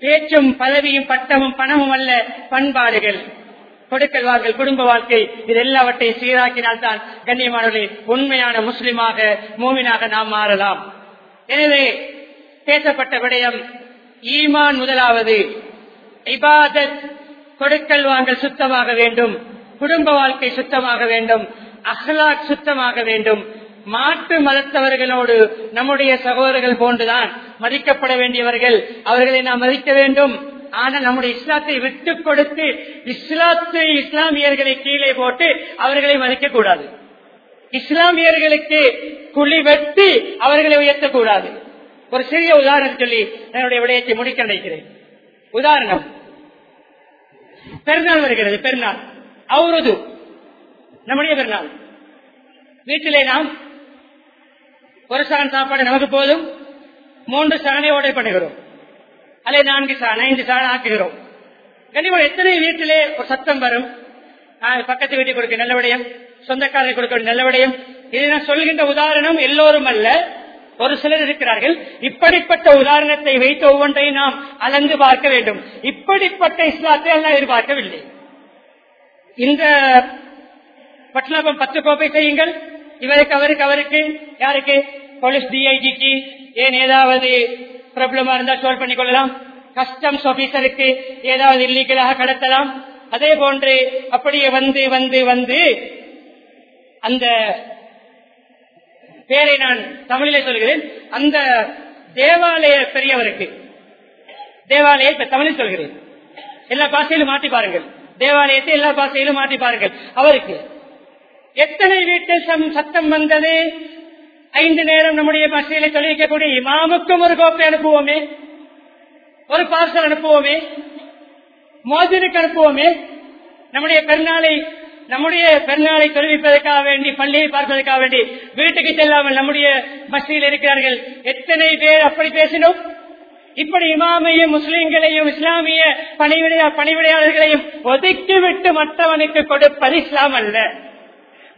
Speaker 1: பேச்சும் பதவியும் பட்டமும் பணமும் அல்ல பண்பாடுகள். கொடுக்கல் வாங்கல் குடும்ப வாழ்க்கை இது எல்லாவற்றையும் சீராக்கினால்தான் கண்ணியமானவர்களே உண்மையான முஸ்லிமாக மூமினாக நாம் மாறலாம். எனவே பேசப்பட்ட விடயம் ஈமான் முதலாவது. இபாதத் கொடுக்கல் வாங்கல் சுத்தமாக வேண்டும். குடும்ப வாழ்க்கை சுத்தமாக வேண்டும். அஹ்லாக் சுத்தமாக வேண்டும். மாற்று மதத்தவர்களோடு நம்முடைய சகோதரர்கள் போன்றுதான் மதிக்கப்பட வேண்டியவர்கள். அவர்களை நாம் மதிக்க வேண்டும். ஆனால் நம்முடைய இஸ்லாத்தை விட்டுக் கொடுத்து இஸ்லாத்தை இஸ்லாமியர்களை கீழே போட்டு அவர்களை மதிக்க கூடாது இஸ்லாமியர்களுக்கு குழி வெட்டி அவர்களை உயர்த்தக்கூடாது. ஒரு சிறிய உதாரணம் சொல்லி என்னுடைய விடயத்தை முடிக்க நினைக்கிறேன் உதாரணம். பெருநாள் வருகிறது பெருநாள். அவரது நம்முடைய பெருநாள். வீட்டிலே நாம் ஒரு சாண் சாப்பாடு நமக்கு போதும். மூன்று சாணை ஓடை பண்ணுகிறோம். அல்ல நான்கு சாண் ஐந்து சாணம் ஆக்குகிறோம். கண்டிப்பா எத்தனை வீட்டிலே ஒரு சத்தம் வரும்? ஆஹ் பக்கத்து வீட்டுக்கு கொடுக்க நல்ல விடயம் சொந்தக்காரர்கள் கொடுக்க நல்ல விடயம். இதை நான் சொல்கின்ற உதாரணம் எல்லோரும் அல்ல. ஒரு சிலர் இருக்கிறார்கள். இப்படிப்பட்ட உதாரணத்தை வைத்து ஒவ்வொன்றையும் நாம் அலந்து பார்க்க வேண்டும். இப்படிப்பட்ட இஸ்லாத்தை எல்லாம் எதிர்பார்க்கவில்லை. இந்த பட்லாபம் பத்து கோப்பை செய்யுங்கள். இவருக்கு அவருக்கு அவருக்கு யாருக்கு? போலீஸ் டிஐஜிக்கு ஏன் ஏதாவது பிரபலமா இருந்தா சோல் பண்ணிக் கொள்ளலாம் கஸ்டம்ஸ் ஆபீசருக்கு ஏதாவது இல்லீகலாக கடத்தலாம். அதே போன்று அப்படியே வந்து வந்து வந்து அந்த பேரை நான் தமிழிலே சொல்கிறேன். அந்த தேவாலய பெரியவருக்கு தேவாலய தமிழில் சொல்கிறேன். எல்லா பாஷையிலும் மாற்றி பாருங்கள். தேவாலயத்தை எல்லா பாஷையிலும் மாற்றி பாருங்கள். அவருக்கு எத்தனை வீட்டில் சம் சத்தம் வந்தது? ஐந்து நேரம் நம்முடைய பசியில தொழிலிக்கக்கூடிய இமாமுக்கும் ஒரு கோப்பை அனுப்புவோமே? ஒரு பார்சல் அனுப்புவோமே? மோதிருக்கு அனுப்புவோமே? நம்முடைய பெருநாளை நம்முடைய பெருநாளை தொழுவிப்பதற்காக வேண்டி பள்ளியை பார்ப்பதற்காக வேண்டி வீட்டுக்கு செல்லாமல் நம்முடைய பஸ்ஸில் இருக்கிறார்கள். எத்தனை பேர் அப்படி பேசினோம்? இப்படி இமாமையும் முஸ்லிம்களையும் இஸ்லாமிய பணிவிடையா பணிவிடையாளர்களையும் ஒதுக்கிவிட்டு மற்றவனுக்கு கொடுப்பது இஸ்லாம் அல்ல.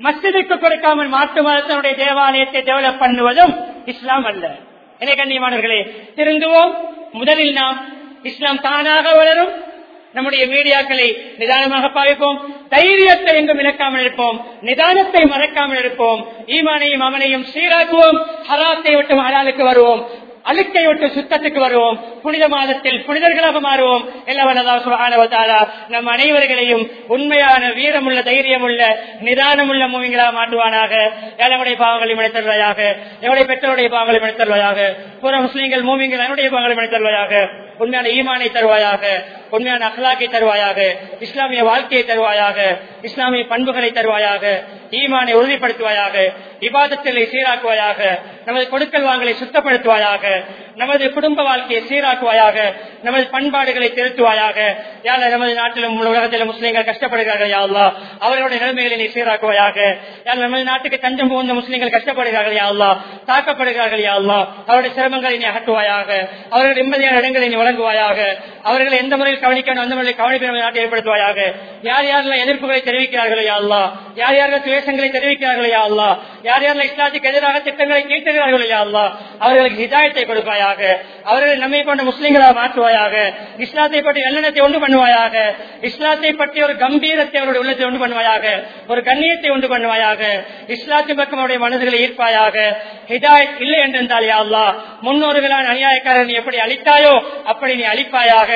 Speaker 1: மஸ்ஜிதுக்கு கொடுக்காமல் மாற்று மதத்தினுடைய தேவாலயத்தை டெவலப் பண்ணுவதும் இஸ்லாம் அல்ல. எனவே கண்ணியமானவர்களே திருந்துவோம். முதலில் நாம் இஸ்லாம் தானாக வளரும். நம்முடைய மீடியாக்களை நிதானமாக பாவிப்போம். தைரியத்தை எங்கும் இழக்காமல் இருப்போம். நிதானத்தை மறக்காமல் இருப்போம். ஈமானையும் அவனையும் சீராக்குவோம். ஹராத்தை விட்டு ஹலாலுக்கு வருவோம். அழுக்கை விட்டு சுத்தத்துக்கு வருவோம். புனித மாதத்தில் புனிதர்களாக மாறுவோம். எல்லாவல்லா நம் அனைவர்களையும் உண்மையான வீரமுள்ள தைரியமுள்ள நிதானமுள்ள மூவிங்களாக மாற்றுவானாக. ஏழையுடைய பாவங்களை மனிதர்களாக எவருடைய பெற்றோருடைய பாவங்களை மனிதர்களாக புற முஸ்லீம்கள் மூவிங்கள் என்னுடைய பாவங்களை மனிதர்களாக உண்மையான ஈமானை தருவாயாக உண்மையான அகலாக்கை தருவாயாக இஸ்லாமிய வாழ்க்கையை தருவாயாக இஸ்லாமிய பண்புகளை தருவாயாக ஈமானை உறுதிப்படுத்துவாயாக விவாதத்திலே சீராக்குவாயாக நமது கொடுக்கல் வாங்கலை சுத்தப்படுத்துவாயாக நமது குடும்ப வாழ்க்கையை சீராக்குவாயாக நமது பண்பாடுகளை திருத்துவாயாக. யாழ நமது நாட்டிலும் உலகத்திலும் முஸ்லீம்கள் கஷ்டப்படுகிறார்கள் யாழ்லா அவர்களுடைய நிலைமைகளை நீ சீராக்குவாயாக. யாழ் நமது நாட்டுக்கு தஞ்சம் புகுந்த முஸ்லீம்கள் கஷ்டப்படுகிறார்கள் யாழ்லா தாக்கப்படுகிறார்கள் யாழ்லா அவருடைய சிரமங்களை நீ அகற்றுவாயாக. அவர்கள் நிம்மதியான இடங்களை நீ வழங்குவாயாக. அவர்களை எந்த முறையில் கவனிக்கணும் அந்த முறையில் கவனிப்பு நாட்டை ஏற்படுத்துவாயாக. யார் யாரெல்லாம் எதிர்ப்புகளை தெரிவிக்கிறார்களோ யாழ்லா யார் யாரெல்லாம் துவேஷங்களை தெரிவிக்கிறார்களோ யாழ்லா யார் யாரெல்லாம் இஸ்லாத்துக்கு எதிராக திட்டங்களை கேட்கிறார்களோ யாழ்லா அவர்களுக்கு ஹிதாயத்தை கொடுப்பாயாக. அவர்களை நம்மை கொண்ட முஸ்லீம்களாக மாற்றுவாயாக. இஸ்லாத்தை பற்றி நல்லெண்ணத்தை ஒன்று பண்ணுவாயாக. இஸ்லாத்தை பற்றி ஒரு கம்பீரத்தை அவருடைய உள்ளத்தை ஒன்று பண்ணுவாயாக. ஒரு கண்ணியத்தை ஒன்று பண்ணுவாயாக. இஸ்லாத்தின் பக்கம் அவருடைய மனதுகளை ஈர்ப்பாயாக. ஹிதாயத் இல்லை என்றிருந்தால் யாழ்லா முன்னோர்களான அநியாயக்காரர் நீ எப்படி அளித்தாயோ அப்படி நீ அளிப்பாயாக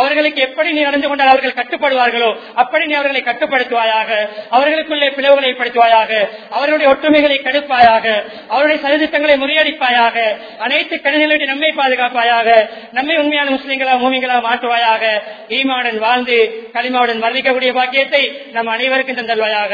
Speaker 1: அவர்களுக்கு எப்படி நீ நடந்து கொண்டால் அவர்கள் கட்டுப்படுவார்களோ? அப்படி நீ அவர்களை கட்டுப்படுத்துவாயாக? அவர்களுக்குள்ளே பிளவுகளை படுத்துவாயாக? அவர்களுடைய ஒற்றுமைகளை கெடுப்பாயாக? அவருடைய சதித்திட்டங்களை முறியடிப்பாயாக? அனைத்து கடிதங்களுடைய நம்மை பாதுகாப்பாயாக? நம்மை உண்மையான முஸ்லீம்களா மூமிங்களா மாற்றுவாயாக? ஈமாவுடன் வாழ்ந்து களிமாவுடன் மரணிக்கக்கூடிய பாக்கியத்தை நம் அனைவருக்கும் தந்தல்வாயாக